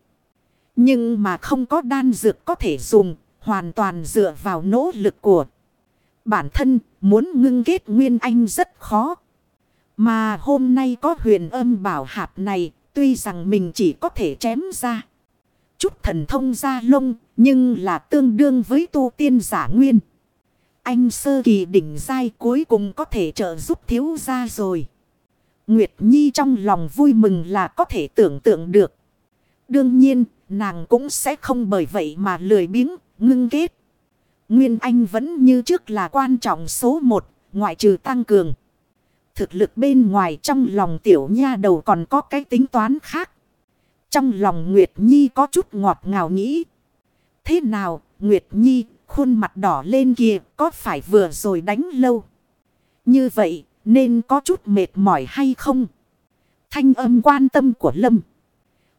Nhưng mà không có đan dược có thể dùng, hoàn toàn dựa vào nỗ lực của bản thân, muốn ngưng kết nguyên anh rất khó. Mà hôm nay có huyền âm bảo hạp này, tuy rằng mình chỉ có thể chém ra. Chút thần thông ra lông, nhưng là tương đương với tu tiên giả nguyên. Anh sơ kỳ đỉnh dai cuối cùng có thể trợ giúp thiếu gia rồi. Nguyệt Nhi trong lòng vui mừng là có thể tưởng tượng được. Đương nhiên, nàng cũng sẽ không bởi vậy mà lười biếng, ngưng kết. Nguyên Anh vẫn như trước là quan trọng số một, ngoại trừ tăng cường. Thực lực bên ngoài trong lòng tiểu nha đầu còn có cái tính toán khác. Trong lòng Nguyệt Nhi có chút ngọt ngào nghĩ. Thế nào, Nguyệt Nhi, khuôn mặt đỏ lên kìa, có phải vừa rồi đánh lâu? Như vậy, nên có chút mệt mỏi hay không? Thanh âm quan tâm của Lâm.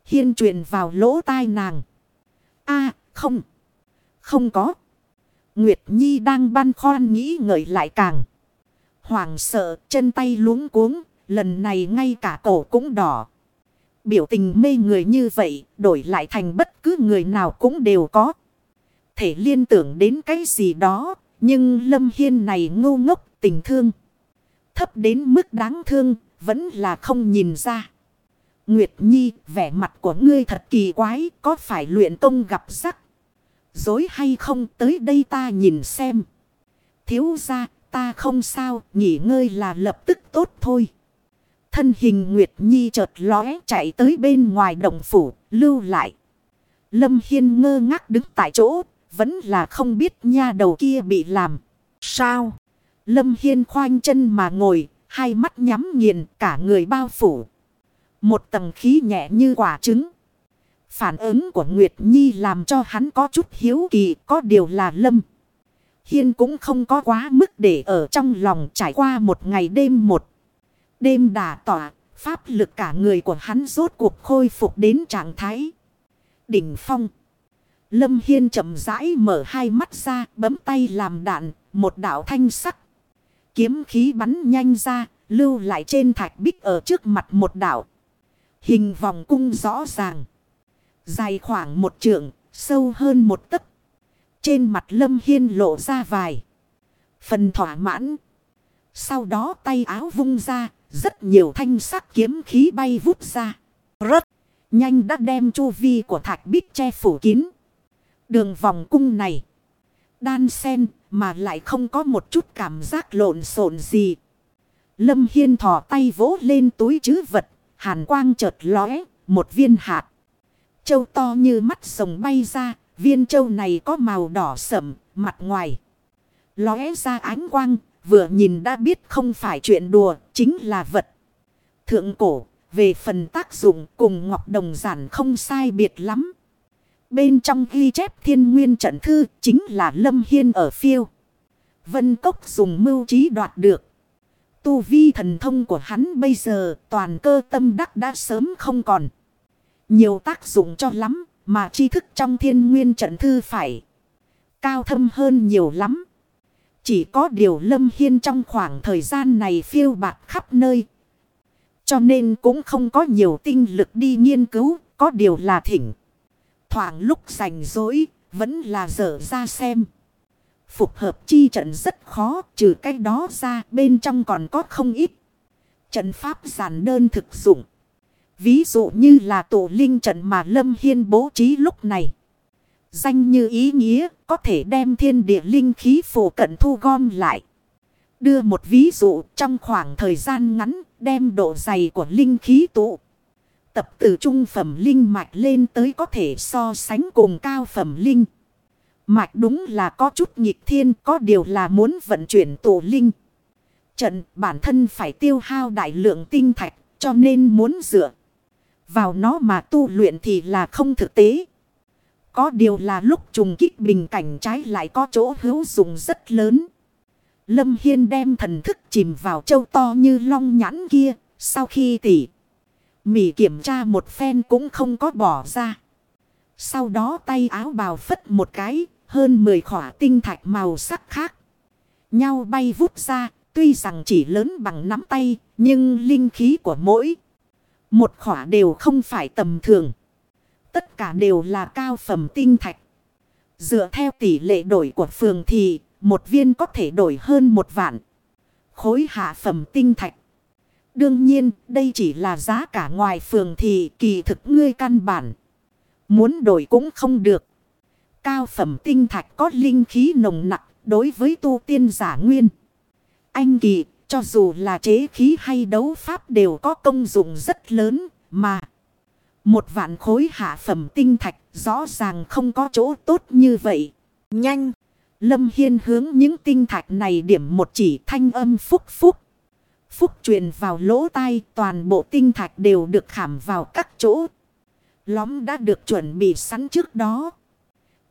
Hiên truyền vào lỗ tai nàng. a không. Không có. Nguyệt Nhi đang băn khoăn nghĩ ngợi lại càng. Hoàng sợ chân tay luống cuống. Lần này ngay cả cổ cũng đỏ. Biểu tình mê người như vậy. Đổi lại thành bất cứ người nào cũng đều có. Thể liên tưởng đến cái gì đó. Nhưng Lâm Hiên này ngu ngốc tình thương. Thấp đến mức đáng thương. Vẫn là không nhìn ra. Nguyệt Nhi, vẻ mặt của ngươi thật kỳ quái, có phải luyện công gặp rắc? Dối hay không tới đây ta nhìn xem. Thiếu ra, ta không sao, nghỉ ngơi là lập tức tốt thôi. Thân hình Nguyệt Nhi chợt lóe chạy tới bên ngoài đồng phủ, lưu lại. Lâm Hiên ngơ ngác đứng tại chỗ, vẫn là không biết nha đầu kia bị làm. Sao? Lâm Hiên khoanh chân mà ngồi, hai mắt nhắm nghiền cả người bao phủ. Một tầng khí nhẹ như quả trứng. Phản ứng của Nguyệt Nhi làm cho hắn có chút hiếu kỳ có điều là lâm. Hiên cũng không có quá mức để ở trong lòng trải qua một ngày đêm một. Đêm đà tỏa, pháp lực cả người của hắn rốt cuộc khôi phục đến trạng thái. Đỉnh phong. Lâm Hiên chậm rãi mở hai mắt ra, bấm tay làm đạn, một đạo thanh sắc. Kiếm khí bắn nhanh ra, lưu lại trên thạch bích ở trước mặt một đạo. Hình vòng cung rõ ràng. Dài khoảng một trượng, sâu hơn một tấc. Trên mặt Lâm Hiên lộ ra vài. Phần thỏa mãn. Sau đó tay áo vung ra, rất nhiều thanh sắc kiếm khí bay vút ra. Rất nhanh đã đem chu vi của thạch bích che phủ kín. Đường vòng cung này. Đan sen mà lại không có một chút cảm giác lộn xộn gì. Lâm Hiên thò tay vỗ lên túi chứ vật. Hàn quang chợt lóe, một viên hạt. Châu to như mắt rồng bay ra, viên châu này có màu đỏ sẫm, mặt ngoài. Lóe ra ánh quang, vừa nhìn đã biết không phải chuyện đùa, chính là vật. Thượng cổ, về phần tác dụng cùng Ngọc Đồng Giản không sai biệt lắm. Bên trong ghi chép thiên nguyên trận thư chính là Lâm Hiên ở phiêu. Vân Cốc dùng mưu trí đoạt được. Tu vi thần thông của hắn bây giờ toàn cơ tâm đắc đã sớm không còn. Nhiều tác dụng cho lắm mà tri thức trong thiên nguyên trận thư phải cao thâm hơn nhiều lắm. Chỉ có điều Lâm Hiên trong khoảng thời gian này phiêu bạc khắp nơi. Cho nên cũng không có nhiều tinh lực đi nghiên cứu, có điều là thỉnh. Thoảng lúc rảnh rỗi, vẫn là dở ra xem. Phục hợp chi trận rất khó, trừ cái đó ra bên trong còn có không ít. Trận pháp giản đơn thực dụng. Ví dụ như là tổ linh trận mà Lâm Hiên bố trí lúc này. Danh như ý nghĩa, có thể đem thiên địa linh khí phổ cận thu gom lại. Đưa một ví dụ, trong khoảng thời gian ngắn, đem độ dày của linh khí tụ. Tập từ trung phẩm linh mạch lên tới có thể so sánh cùng cao phẩm linh. Mạch đúng là có chút nghịch thiên, có điều là muốn vận chuyển tổ linh. Trận bản thân phải tiêu hao đại lượng tinh thạch, cho nên muốn dựa. Vào nó mà tu luyện thì là không thực tế. Có điều là lúc trùng kích bình cảnh trái lại có chỗ hữu dụng rất lớn. Lâm Hiên đem thần thức chìm vào châu to như long nhãn kia. Sau khi tỉ, mỉ kiểm tra một phen cũng không có bỏ ra. Sau đó tay áo bào phất một cái. Hơn 10 khỏa tinh thạch màu sắc khác. Nhau bay vút ra. Tuy rằng chỉ lớn bằng nắm tay. Nhưng linh khí của mỗi. Một khỏa đều không phải tầm thường. Tất cả đều là cao phẩm tinh thạch. Dựa theo tỷ lệ đổi của phường thì, một viên có thể đổi hơn một vạn. Khối hạ phẩm tinh thạch. Đương nhiên, đây chỉ là giá cả ngoài phường thì kỳ thực ngươi căn bản. Muốn đổi cũng không được. Cao phẩm tinh thạch có linh khí nồng nặng đối với tu tiên giả nguyên. Anh kỳ cho dù là chế khí hay đấu pháp đều có công dụng rất lớn, mà. Một vạn khối hạ phẩm tinh thạch rõ ràng không có chỗ tốt như vậy. Nhanh! Lâm Hiên hướng những tinh thạch này điểm một chỉ thanh âm phúc phúc. Phúc truyền vào lỗ tai, toàn bộ tinh thạch đều được khảm vào các chỗ. Lóm đã được chuẩn bị sẵn trước đó.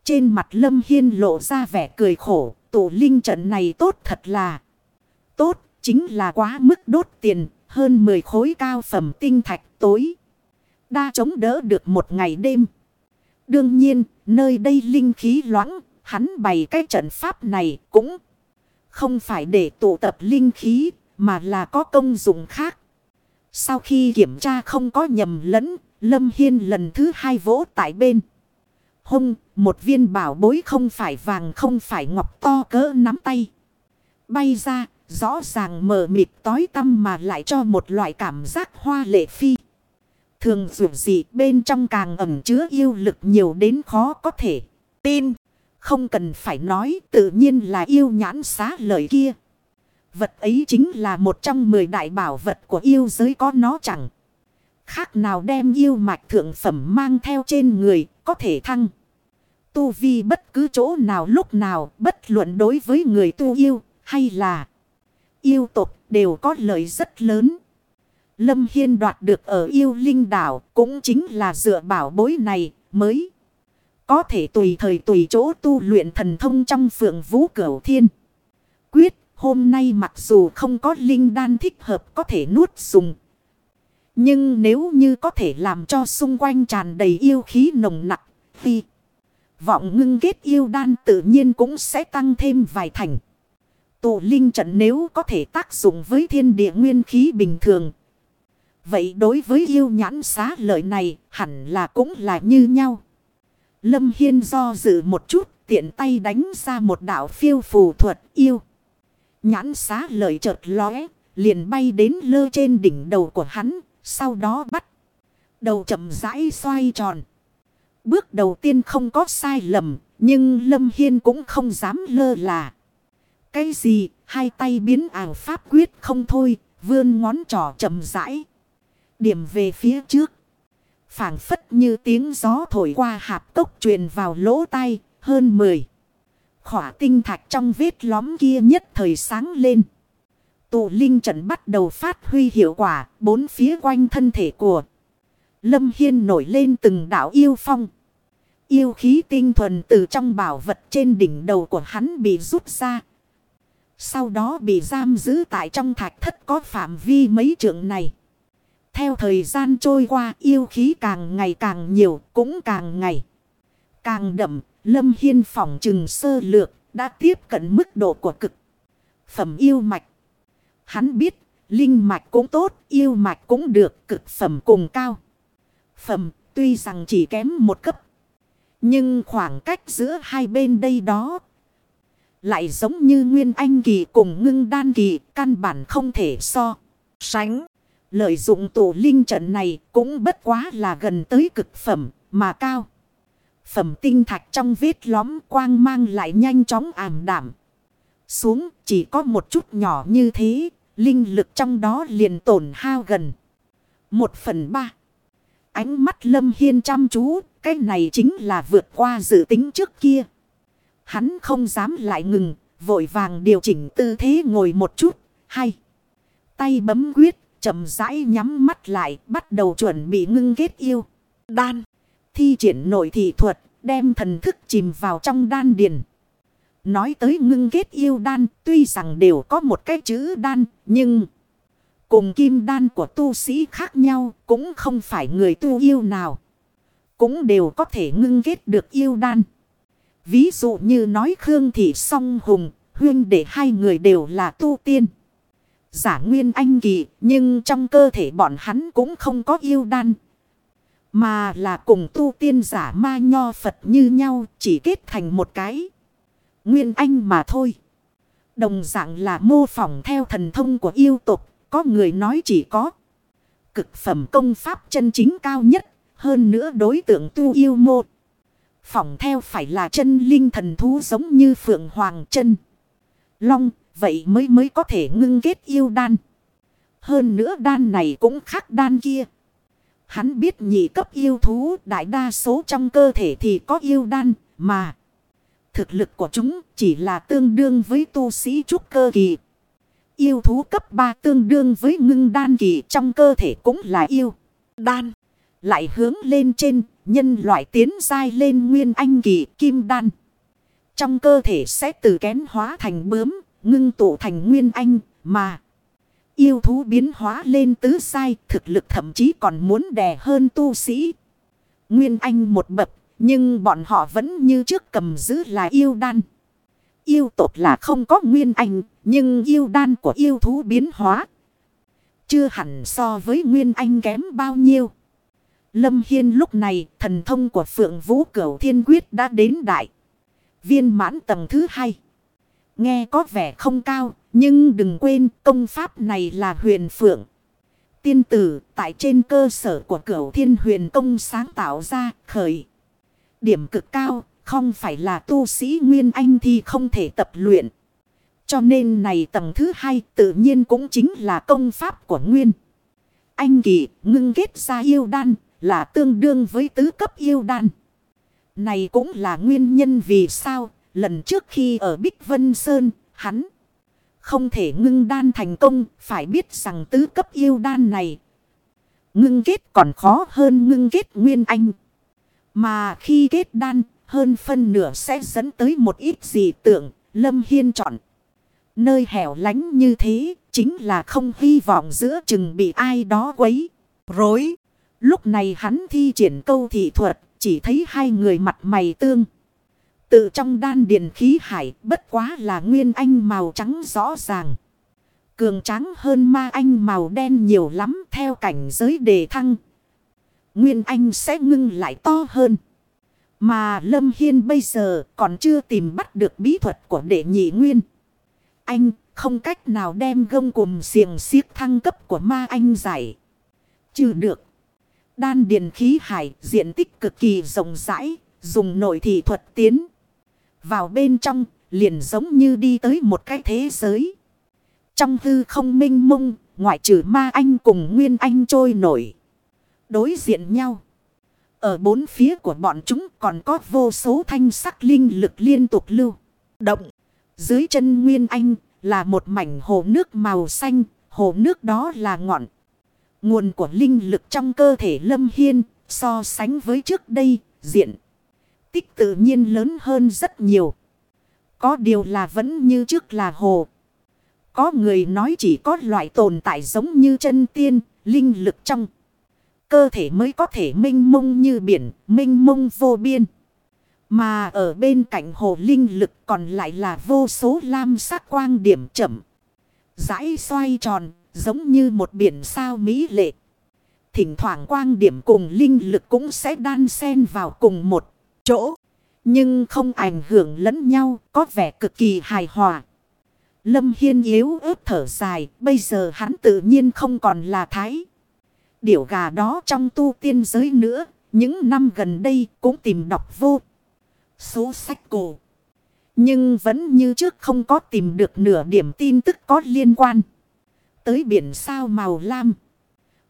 Trên mặt Lâm Hiên lộ ra vẻ cười khổ. Tổ linh trận này tốt thật là tốt. Chính là quá mức đốt tiền. Hơn 10 khối cao phẩm tinh thạch tối. Đa chống đỡ được một ngày đêm. Đương nhiên, nơi đây linh khí loãng, hắn bày cái trận pháp này cũng không phải để tụ tập linh khí, mà là có công dụng khác. Sau khi kiểm tra không có nhầm lẫn, Lâm Hiên lần thứ hai vỗ tại bên. Hông, một viên bảo bối không phải vàng không phải ngọc to cỡ nắm tay. Bay ra, rõ ràng mờ mịt tối tăm mà lại cho một loại cảm giác hoa lệ phi. Thường dù gì bên trong càng ẩm chứa yêu lực nhiều đến khó có thể tin. Không cần phải nói tự nhiên là yêu nhãn xá lời kia. Vật ấy chính là một trong mười đại bảo vật của yêu giới có nó chẳng. Khác nào đem yêu mạch thượng phẩm mang theo trên người có thể thăng. Tu vi bất cứ chỗ nào lúc nào bất luận đối với người tu yêu hay là yêu tộc đều có lợi rất lớn. Lâm Hiên đoạt được ở yêu linh đảo cũng chính là dựa bảo bối này mới. Có thể tùy thời tùy chỗ tu luyện thần thông trong phượng vũ cửu thiên. Quyết, hôm nay mặc dù không có linh đan thích hợp có thể nuốt dùng. Nhưng nếu như có thể làm cho xung quanh tràn đầy yêu khí nồng nặng thì vọng ngưng kết yêu đan tự nhiên cũng sẽ tăng thêm vài thành. Tụ linh trận nếu có thể tác dụng với thiên địa nguyên khí bình thường Vậy đối với yêu nhãn xá lợi này hẳn là cũng là như nhau. Lâm Hiên do dự một chút, tiện tay đánh ra một đạo phiêu phù thuật yêu. Nhãn xá lợi chợt lóe, liền bay đến lơ trên đỉnh đầu của hắn. Sau đó bắt đầu chậm rãi xoay tròn. Bước đầu tiên không có sai lầm, nhưng Lâm Hiên cũng không dám lơ là. Cái gì hai tay biến ảo pháp quyết không thôi, vươn ngón trỏ chậm rãi. Điểm về phía trước. phảng phất như tiếng gió thổi qua hạp tốc truyền vào lỗ tai, hơn 10. Khỏa tinh thạch trong vết lóm kia nhất thời sáng lên. Tụ linh trận bắt đầu phát huy hiệu quả, bốn phía quanh thân thể của. Lâm Hiên nổi lên từng đảo yêu phong. Yêu khí tinh thuần từ trong bảo vật trên đỉnh đầu của hắn bị rút ra. Sau đó bị giam giữ tại trong thạch thất có phạm vi mấy trượng này. Theo thời gian trôi qua yêu khí càng ngày càng nhiều cũng càng ngày. Càng đậm, Lâm Hiên phỏng trừng sơ lược đã tiếp cận mức độ của cực. Phẩm yêu mạch. Hắn biết, linh mạch cũng tốt, yêu mạch cũng được, cực phẩm cùng cao. Phẩm tuy rằng chỉ kém một cấp. Nhưng khoảng cách giữa hai bên đây đó. Lại giống như Nguyên Anh Kỳ cùng ngưng đan kỳ, căn bản không thể so. Sánh. Lợi dụng tổ linh trận này cũng bất quá là gần tới cực phẩm mà cao. Phẩm tinh thạch trong vết lóm quang mang lại nhanh chóng ảm đảm. Xuống chỉ có một chút nhỏ như thế, linh lực trong đó liền tổn hao gần. Một phần ba. Ánh mắt Lâm Hiên chăm chú, cái này chính là vượt qua dự tính trước kia. Hắn không dám lại ngừng, vội vàng điều chỉnh tư thế ngồi một chút, hay. Tay bấm quyết, chậm rãi nhắm mắt lại, bắt đầu chuẩn bị ngưng kết yêu. Đan, thi triển nội thị thuật, đem thần thức chìm vào trong đan điền. Nói tới ngưng kết yêu đan, tuy rằng đều có một cái chữ đan, nhưng... Cùng kim đan của tu sĩ khác nhau, cũng không phải người tu yêu nào. Cũng đều có thể ngưng kết được yêu đan. Ví dụ như nói Khương Thị Song Hùng, huyên để hai người đều là tu tiên. Giả nguyên anh kỳ, nhưng trong cơ thể bọn hắn cũng không có yêu đan. Mà là cùng tu tiên giả ma nho Phật như nhau, chỉ kết thành một cái. Nguyên anh mà thôi. Đồng dạng là mô phỏng theo thần thông của yêu tục, có người nói chỉ có. Cực phẩm công pháp chân chính cao nhất, hơn nữa đối tượng tu yêu một Phỏng theo phải là chân linh thần thú giống như phượng hoàng chân. Long, vậy mới mới có thể ngưng kết yêu đan. Hơn nữa đan này cũng khác đan kia. Hắn biết nhị cấp yêu thú đại đa số trong cơ thể thì có yêu đan mà. Thực lực của chúng chỉ là tương đương với tu sĩ trúc cơ kỳ. Yêu thú cấp 3 tương đương với ngưng đan kỳ trong cơ thể cũng là yêu. Đan. Lại hướng lên trên, nhân loại tiến dai lên nguyên anh kỳ kim đan. Trong cơ thể sẽ từ kén hóa thành bướm, ngưng tụ thành nguyên anh, mà. Yêu thú biến hóa lên tứ sai, thực lực thậm chí còn muốn đè hơn tu sĩ. Nguyên anh một bậc, nhưng bọn họ vẫn như trước cầm giữ là yêu đan. Yêu tột là không có nguyên anh, nhưng yêu đan của yêu thú biến hóa. Chưa hẳn so với nguyên anh kém bao nhiêu. Lâm Hiên lúc này thần thông của Phượng Vũ Cửu Thiên Quyết đã đến đại. Viên mãn tầng thứ hai. Nghe có vẻ không cao, nhưng đừng quên công pháp này là huyền phượng. Tiên tử tại trên cơ sở của cửu thiên huyền công sáng tạo ra khởi. Điểm cực cao, không phải là tu sĩ Nguyên Anh thì không thể tập luyện. Cho nên này tầng thứ hai tự nhiên cũng chính là công pháp của Nguyên. Anh kỳ ngưng kết ra yêu đan là tương đương với tứ cấp yêu đan. Này cũng là nguyên nhân vì sao lần trước khi ở Bích Vân Sơn hắn không thể ngưng đan thành công phải biết rằng tứ cấp yêu đan này ngưng kết còn khó hơn ngưng kết nguyên anh. Mà khi kết đan hơn phân nửa sẽ dẫn tới một ít gì tưởng Lâm Hiên chọn. Nơi hẻo lánh như thế chính là không hy vọng giữa chừng bị ai đó quấy, rối. Lúc này hắn thi triển câu thị thuật, chỉ thấy hai người mặt mày tương. Tự trong đan điền khí hải, bất quá là nguyên anh màu trắng rõ ràng. Cường trắng hơn ma anh màu đen nhiều lắm, theo cảnh giới đề thăng. Nguyên anh sẽ ngưng lại to hơn. Mà Lâm Hiên bây giờ còn chưa tìm bắt được bí thuật của đệ nhị nguyên. Anh, không cách nào đem gông cùng xiềng xiếc thăng cấp của ma anh giải. Chứ được. Đan điền khí hải diện tích cực kỳ rộng rãi, dùng nội thị thuật tiến. Vào bên trong, liền giống như đi tới một cái thế giới. Trong hư không minh mông, ngoại trừ ma anh cùng nguyên anh trôi nổi. Đối diện nhau. Ở bốn phía của bọn chúng còn có vô số thanh sắc linh lực liên tục lưu. Động. Dưới chân Nguyên Anh là một mảnh hồ nước màu xanh. Hồ nước đó là ngọn. Nguồn của linh lực trong cơ thể Lâm Hiên so sánh với trước đây diện. Tích tự nhiên lớn hơn rất nhiều. Có điều là vẫn như trước là hồ. Có người nói chỉ có loại tồn tại giống như chân tiên, linh lực trong cơ thể mới có thể minh mông như biển, minh mông vô biên. Mà ở bên cạnh hồ linh lực còn lại là vô số lam sắc quang điểm chậm. Giải xoay tròn, giống như một biển sao mỹ lệ. Thỉnh thoảng quang điểm cùng linh lực cũng sẽ đan xen vào cùng một chỗ. Nhưng không ảnh hưởng lẫn nhau, có vẻ cực kỳ hài hòa. Lâm Hiên yếu ớt thở dài, bây giờ hắn tự nhiên không còn là thái. Điểu gà đó trong tu tiên giới nữa, những năm gần đây cũng tìm đọc vô. Số sách cổ. Nhưng vẫn như trước không có tìm được nửa điểm tin tức có liên quan. Tới biển sao màu lam.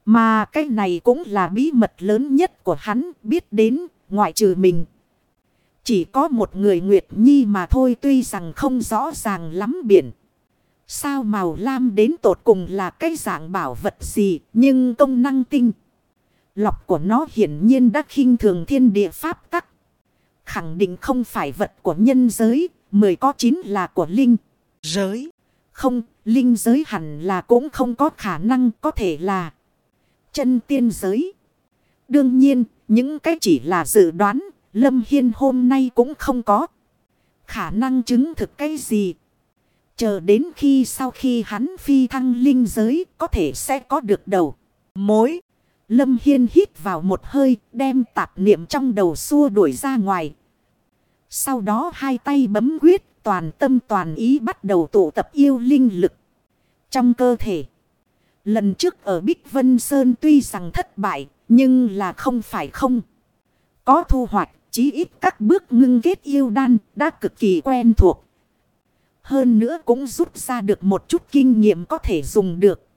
Mà cái này cũng là bí mật lớn nhất của hắn biết đến ngoại trừ mình. Chỉ có một người Nguyệt Nhi mà thôi tuy rằng không rõ ràng lắm biển. Sao màu lam đến tột cùng là cái dạng bảo vật gì nhưng công năng tinh. Lọc của nó hiển nhiên đã khinh thường thiên địa pháp tắc. Khẳng định không phải vật của nhân giới, mười có chín là của linh giới. Không, linh giới hẳn là cũng không có khả năng có thể là chân tiên giới. Đương nhiên, những cái chỉ là dự đoán, Lâm Hiên hôm nay cũng không có khả năng chứng thực cái gì. Chờ đến khi sau khi hắn phi thăng linh giới có thể sẽ có được đầu. Mối. Lâm Hiên hít vào một hơi đem tạp niệm trong đầu xua đuổi ra ngoài. Sau đó hai tay bấm quyết toàn tâm toàn ý bắt đầu tụ tập yêu linh lực. Trong cơ thể. Lần trước ở Bích Vân Sơn tuy rằng thất bại, nhưng là không phải không. Có thu hoạch, chí ít các bước ngưng kết yêu đan đã cực kỳ quen thuộc. Hơn nữa cũng rút ra được một chút kinh nghiệm có thể dùng được.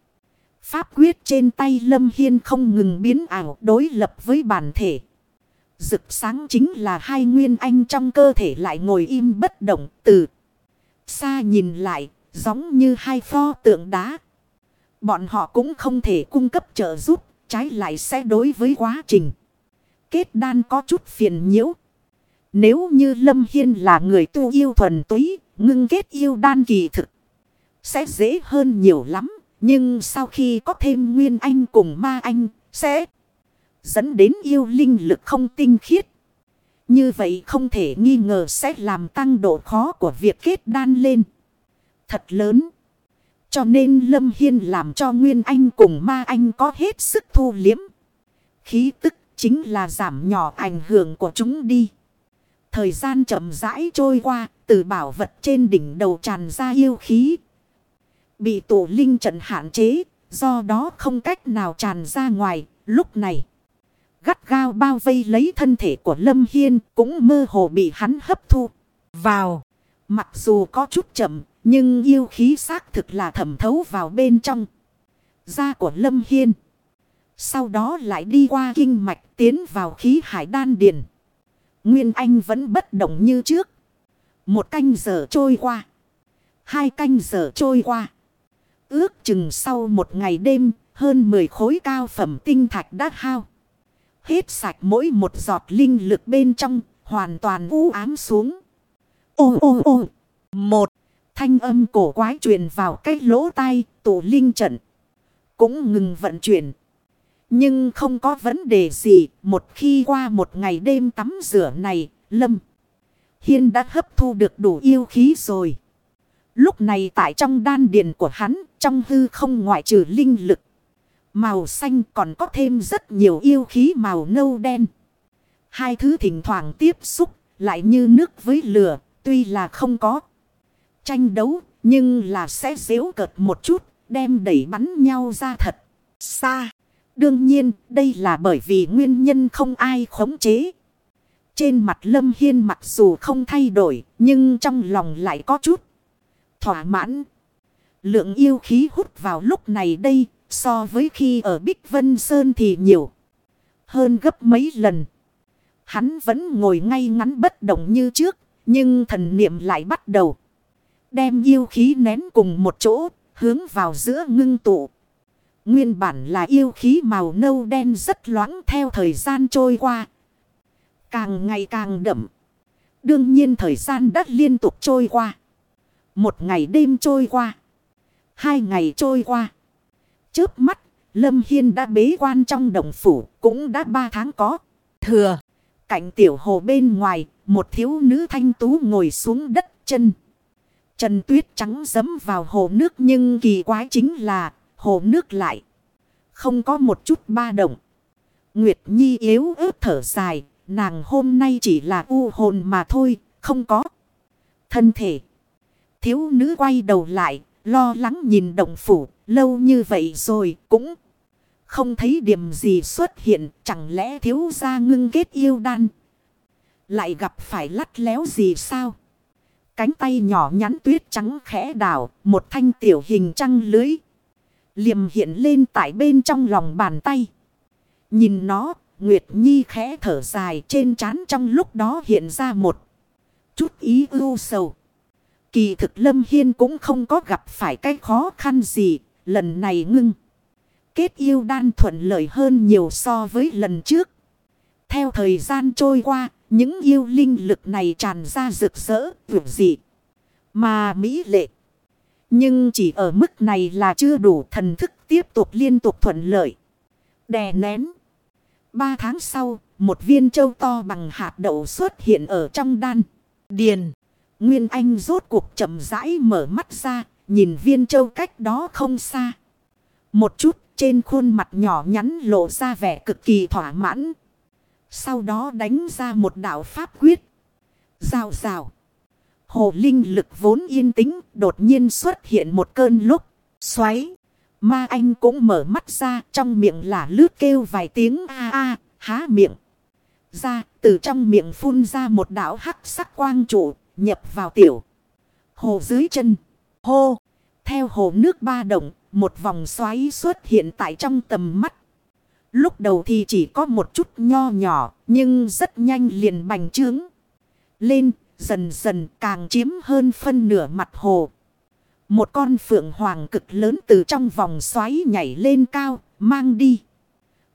Pháp quyết trên tay Lâm Hiên không ngừng biến ảo, đối lập với bản thể. Rực sáng chính là hai nguyên anh trong cơ thể lại ngồi im bất động từ. Xa nhìn lại, giống như hai pho tượng đá. Bọn họ cũng không thể cung cấp trợ giúp, trái lại sẽ đối với quá trình. Kết đan có chút phiền nhiễu. Nếu như Lâm Hiên là người tu yêu thuần túy, ngưng kết yêu đan kỳ thực. Sẽ dễ hơn nhiều lắm. Nhưng sau khi có thêm Nguyên Anh cùng Ma Anh, sẽ dẫn đến yêu linh lực không tinh khiết. Như vậy không thể nghi ngờ sẽ làm tăng độ khó của việc kết đan lên. Thật lớn. Cho nên Lâm Hiên làm cho Nguyên Anh cùng Ma Anh có hết sức thu liếm. Khí tức chính là giảm nhỏ ảnh hưởng của chúng đi. Thời gian chậm rãi trôi qua, từ bảo vật trên đỉnh đầu tràn ra yêu khí. Bị tổ linh trận hạn chế, do đó không cách nào tràn ra ngoài, lúc này. Gắt gao bao vây lấy thân thể của Lâm Hiên cũng mơ hồ bị hắn hấp thu. Vào, mặc dù có chút chậm, nhưng yêu khí xác thực là thẩm thấu vào bên trong. Da của Lâm Hiên. Sau đó lại đi qua kinh mạch tiến vào khí hải đan điền. Nguyên Anh vẫn bất động như trước. Một canh giờ trôi qua. Hai canh giờ trôi qua. Ước chừng sau một ngày đêm, hơn 10 khối cao phẩm tinh thạch đã hao. Hết sạch mỗi một giọt linh lực bên trong, hoàn toàn u ám xuống. Ô ô ô! Một! Thanh âm cổ quái truyền vào cái lỗ tai, tổ linh trận. Cũng ngừng vận chuyển. Nhưng không có vấn đề gì, một khi qua một ngày đêm tắm rửa này, Lâm Hiên đã hấp thu được đủ yêu khí rồi. Lúc này tại trong đan điền của hắn, trong hư không ngoại trừ linh lực. Màu xanh còn có thêm rất nhiều yêu khí màu nâu đen. Hai thứ thỉnh thoảng tiếp xúc, lại như nước với lửa, tuy là không có tranh đấu, nhưng là sẽ dễu cợt một chút, đem đẩy bắn nhau ra thật xa. Đương nhiên, đây là bởi vì nguyên nhân không ai khống chế. Trên mặt Lâm Hiên mặc dù không thay đổi, nhưng trong lòng lại có chút thỏa mãn. Lượng yêu khí hút vào lúc này đây, so với khi ở Bích Vân Sơn thì nhiều. Hơn gấp mấy lần. Hắn vẫn ngồi ngay ngắn bất động như trước, nhưng thần niệm lại bắt đầu. Đem yêu khí nén cùng một chỗ, hướng vào giữa ngưng tụ. Nguyên bản là yêu khí màu nâu đen rất loãng theo thời gian trôi qua. Càng ngày càng đậm. Đương nhiên thời gian đã liên tục trôi qua. Một ngày đêm trôi qua. Hai ngày trôi qua. Chớp mắt, Lâm Hiên đã bế quan trong đồng phủ, cũng đã ba tháng có. Thừa, cạnh tiểu hồ bên ngoài, một thiếu nữ thanh tú ngồi xuống đất chân. Trần tuyết trắng dấm vào hồ nước nhưng kỳ quái chính là hồ nước lại. Không có một chút ba động. Nguyệt Nhi yếu ớt thở dài. Nàng hôm nay chỉ là u hồn mà thôi. Không có. Thân thể. Thiếu nữ quay đầu lại. Lo lắng nhìn động phủ. Lâu như vậy rồi cũng. Không thấy điểm gì xuất hiện. Chẳng lẽ thiếu gia ngưng kết yêu đan. Lại gặp phải lắt léo gì sao? Cánh tay nhỏ nhắn tuyết trắng khẽ đảo. Một thanh tiểu hình trăng lưới. Liềm hiện lên tại bên trong lòng bàn tay. Nhìn nó, Nguyệt Nhi khẽ thở dài trên trán trong lúc đó hiện ra một chút ý ưu sầu. Kỳ thực Lâm Hiên cũng không có gặp phải cái khó khăn gì, lần này ngưng. Kết yêu đan thuận lợi hơn nhiều so với lần trước. Theo thời gian trôi qua, những yêu linh lực này tràn ra rực rỡ, vượt dị. Mà mỹ lệ. Nhưng chỉ ở mức này là chưa đủ thần thức tiếp tục liên tục thuận lợi. Đè nén. Ba tháng sau, một viên châu to bằng hạt đậu xuất hiện ở trong đan. Điền. Nguyên Anh rốt cuộc chậm rãi mở mắt ra, nhìn viên châu cách đó không xa. Một chút trên khuôn mặt nhỏ nhắn lộ ra vẻ cực kỳ thỏa mãn. Sau đó đánh ra một đạo pháp quyết. Rào rào. Hồ linh lực vốn yên tĩnh đột nhiên xuất hiện một cơn lúc xoáy. Ma anh cũng mở mắt ra trong miệng là lướt kêu vài tiếng a a, há miệng. Ra, từ trong miệng phun ra một đạo hắc sắc quang trụ, nhập vào tiểu. Hồ dưới chân. Hô. Theo hồ nước ba động một vòng xoáy xuất hiện tại trong tầm mắt. Lúc đầu thì chỉ có một chút nho nhỏ nhưng rất nhanh liền bành trướng. Lên dần dần càng chiếm hơn phân nửa mặt hồ. Một con phượng hoàng cực lớn từ trong vòng xoáy nhảy lên cao, mang đi.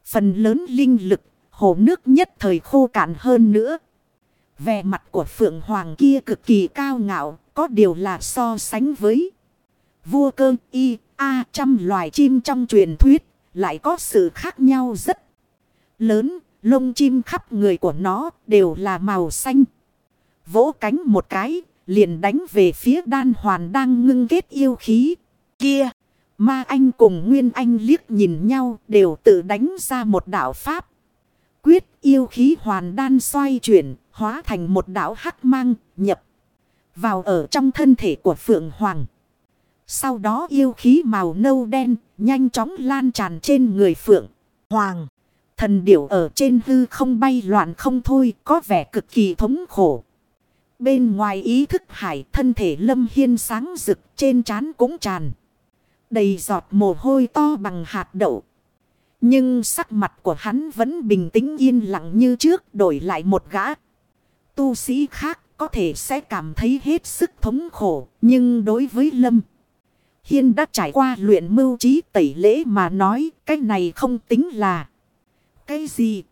Phần lớn linh lực, hồ nước nhất thời khô cạn hơn nữa. Vẻ mặt của phượng hoàng kia cực kỳ cao ngạo, có điều là so sánh với vua cơ y, a trăm loài chim trong truyền thuyết, lại có sự khác nhau rất lớn. Lông chim khắp người của nó đều là màu xanh. Vỗ cánh một cái, liền đánh về phía đan hoàn đang ngưng kết yêu khí. Kia, ma anh cùng nguyên anh liếc nhìn nhau đều tự đánh ra một đạo pháp. Quyết yêu khí hoàn đan xoay chuyển, hóa thành một đạo hắc mang, nhập vào ở trong thân thể của Phượng Hoàng. Sau đó yêu khí màu nâu đen, nhanh chóng lan tràn trên người Phượng Hoàng. Thần điểu ở trên hư không bay loạn không thôi, có vẻ cực kỳ thống khổ. Bên ngoài ý thức hải thân thể lâm hiên sáng rực trên trán cũng tràn. Đầy giọt mồ hôi to bằng hạt đậu. Nhưng sắc mặt của hắn vẫn bình tĩnh yên lặng như trước đổi lại một gã. Tu sĩ khác có thể sẽ cảm thấy hết sức thống khổ. Nhưng đối với Lâm Hiên đã trải qua luyện mưu trí tẩy lễ mà nói cái này không tính là cái gì.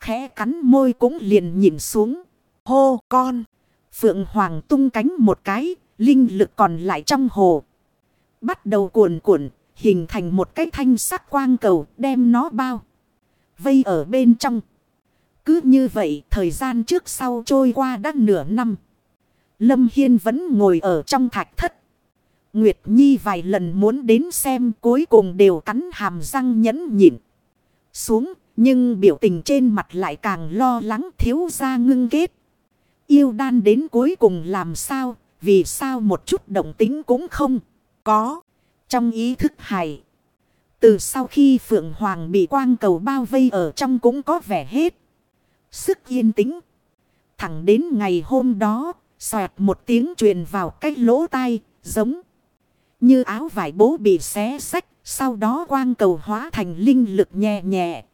Khẽ cắn môi cũng liền nhìn xuống. Hô con. Phượng Hoàng tung cánh một cái, linh lực còn lại trong hồ. Bắt đầu cuồn cuộn, hình thành một cái thanh sắc quang cầu đem nó bao. Vây ở bên trong. Cứ như vậy, thời gian trước sau trôi qua đã nửa năm. Lâm Hiên vẫn ngồi ở trong thạch thất. Nguyệt Nhi vài lần muốn đến xem cuối cùng đều cắn hàm răng nhẫn nhịn. Xuống, nhưng biểu tình trên mặt lại càng lo lắng thiếu ra ngưng kết. Yêu đan đến cuối cùng làm sao, vì sao một chút động tính cũng không có. Trong ý thức hài. Từ sau khi Phượng Hoàng bị quang cầu bao vây ở trong cũng có vẻ hết. Sức yên tĩnh. Thẳng đến ngày hôm đó, xoẹt một tiếng truyền vào cái lỗ tai, giống như áo vải bố bị xé sách. Sau đó quang cầu hóa thành linh lực nhẹ nhẹ.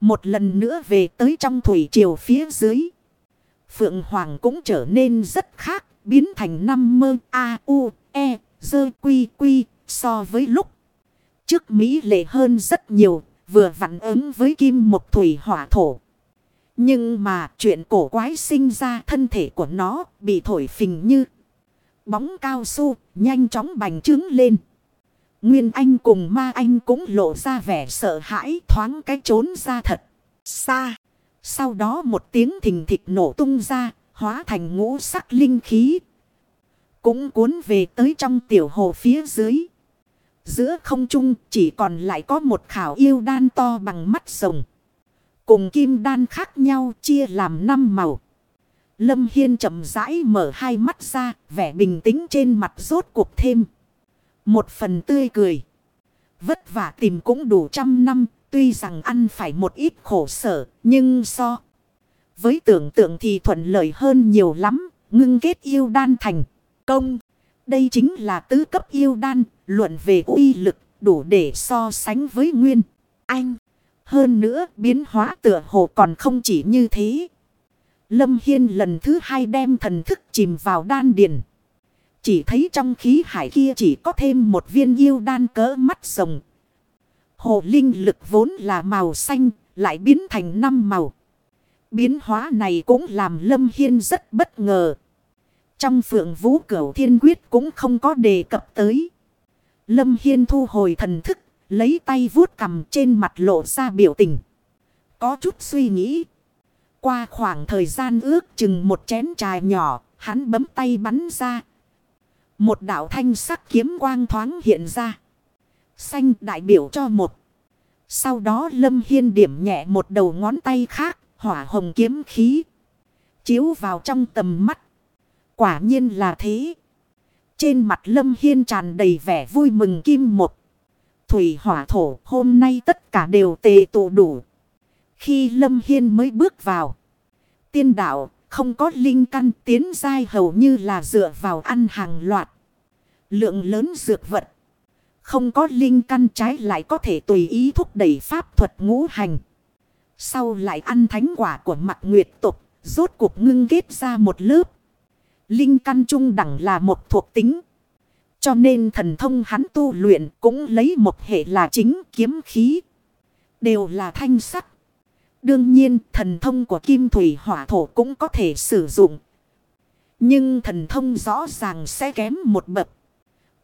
Một lần nữa về tới trong thủy triều phía dưới. Phượng Hoàng cũng trở nên rất khác, biến thành năm mơ A, U, E, Dơ, Quy, Quy, so với lúc. Trước Mỹ lệ hơn rất nhiều, vừa vặn ứng với kim một thủy hỏa thổ. Nhưng mà chuyện cổ quái sinh ra thân thể của nó bị thổi phình như bóng cao su, nhanh chóng bành trướng lên. Nguyên Anh cùng Ma Anh cũng lộ ra vẻ sợ hãi thoáng cái trốn ra thật xa. Sau đó một tiếng thình thịch nổ tung ra, hóa thành ngũ sắc linh khí. Cũng cuốn về tới trong tiểu hồ phía dưới. Giữa không trung chỉ còn lại có một khảo yêu đan to bằng mắt rồng. Cùng kim đan khác nhau chia làm năm màu. Lâm Hiên chậm rãi mở hai mắt ra, vẻ bình tĩnh trên mặt rốt cuộc thêm. Một phần tươi cười. Vất vả tìm cũng đủ trăm năm, tuy rằng ăn phải một ít khổ sở, nhưng so. Với tưởng tượng thì thuận lợi hơn nhiều lắm, ngưng kết yêu đan thành công. Đây chính là tứ cấp yêu đan, luận về uy lực, đủ để so sánh với Nguyên. Anh. Hơn nữa biến hóa tựa hồ còn không chỉ như thế. Lâm Hiên lần thứ hai đem thần thức chìm vào đan điền. Chỉ thấy trong khí hải kia chỉ có thêm một viên yêu đan cỡ mắt rồng. Hồ linh lực vốn là màu xanh, lại biến thành năm màu. Biến hóa này cũng làm Lâm Hiên rất bất ngờ. Trong phượng vũ cửu thiên quyết cũng không có đề cập tới. Lâm Hiên thu hồi thần thức, lấy tay vuốt cầm trên mặt lộ ra biểu tình. Có chút suy nghĩ. Qua khoảng thời gian ước chừng một chén trà nhỏ, hắn bấm tay bắn ra. Một đạo thanh sắc kiếm quang thoáng hiện ra. Xanh đại biểu cho một. Sau đó Lâm Hiên điểm nhẹ một đầu ngón tay khác, hỏa hồng kiếm khí. Chiếu vào trong tầm mắt. Quả nhiên là thế. Trên mặt Lâm Hiên tràn đầy vẻ vui mừng kim một. Thủy hỏa thổ hôm nay tất cả đều tề tụ đủ. Khi Lâm Hiên mới bước vào. Tiên đạo không có linh căn tiến dai hầu như là dựa vào ăn hàng loạt. Lượng lớn dược vật. Không có linh căn trái lại có thể tùy ý thúc đẩy pháp thuật ngũ hành. Sau lại ăn thánh quả của mặt nguyệt tục, rốt cuộc ngưng kết ra một lớp. Linh căn trung đẳng là một thuộc tính. Cho nên thần thông hắn tu luyện cũng lấy một hệ là chính kiếm khí. Đều là thanh sắc. Đương nhiên thần thông của kim thủy hỏa thổ cũng có thể sử dụng. Nhưng thần thông rõ ràng sẽ kém một bậc.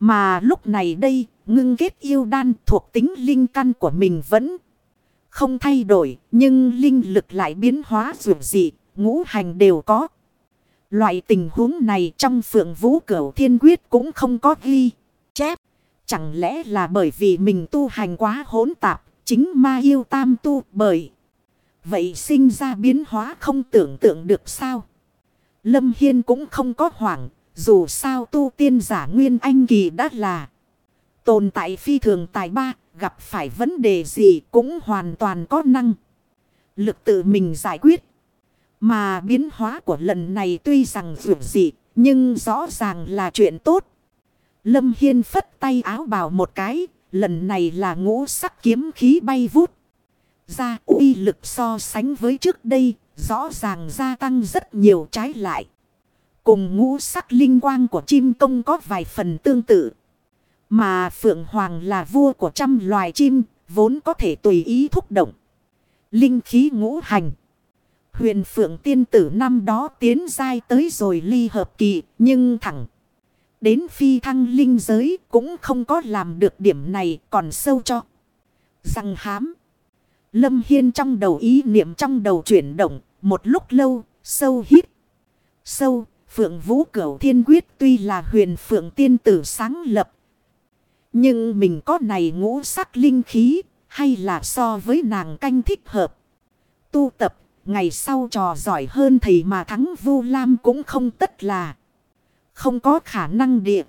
Mà lúc này đây ngưng kết yêu đan thuộc tính linh căn của mình vẫn không thay đổi. Nhưng linh lực lại biến hóa dù dị, ngũ hành đều có. Loại tình huống này trong phượng vũ cửu thiên quyết cũng không có ghi, chép. Chẳng lẽ là bởi vì mình tu hành quá hỗn tạp, chính ma yêu tam tu bởi. Vậy sinh ra biến hóa không tưởng tượng được sao? Lâm Hiên cũng không có hoảng, dù sao tu tiên giả nguyên anh kỳ đã là tồn tại phi thường tài ba, gặp phải vấn đề gì cũng hoàn toàn có năng. Lực tự mình giải quyết. Mà biến hóa của lần này tuy rằng dù gì, nhưng rõ ràng là chuyện tốt. Lâm Hiên phất tay áo bào một cái, lần này là ngũ sắc kiếm khí bay vút. Ra uy lực so sánh với trước đây, rõ ràng gia tăng rất nhiều trái lại. Cùng ngũ sắc linh quang của chim công có vài phần tương tự. Mà Phượng Hoàng là vua của trăm loài chim, vốn có thể tùy ý thúc động. Linh khí ngũ hành. Huyền Phượng tiên tử năm đó tiến dai tới rồi ly hợp kỳ, nhưng thẳng. Đến phi thăng linh giới cũng không có làm được điểm này còn sâu cho. Răng hám. Lâm Hiên trong đầu ý niệm trong đầu chuyển động, một lúc lâu, sâu hít. Sâu, Phượng Vũ Cửu Thiên Quyết tuy là huyền Phượng tiên tử sáng lập. Nhưng mình có này ngũ sắc linh khí, hay là so với nàng canh thích hợp. Tu tập Ngày sau trò giỏi hơn thầy mà thắng Vu Lam cũng không tất là. Không có khả năng địa.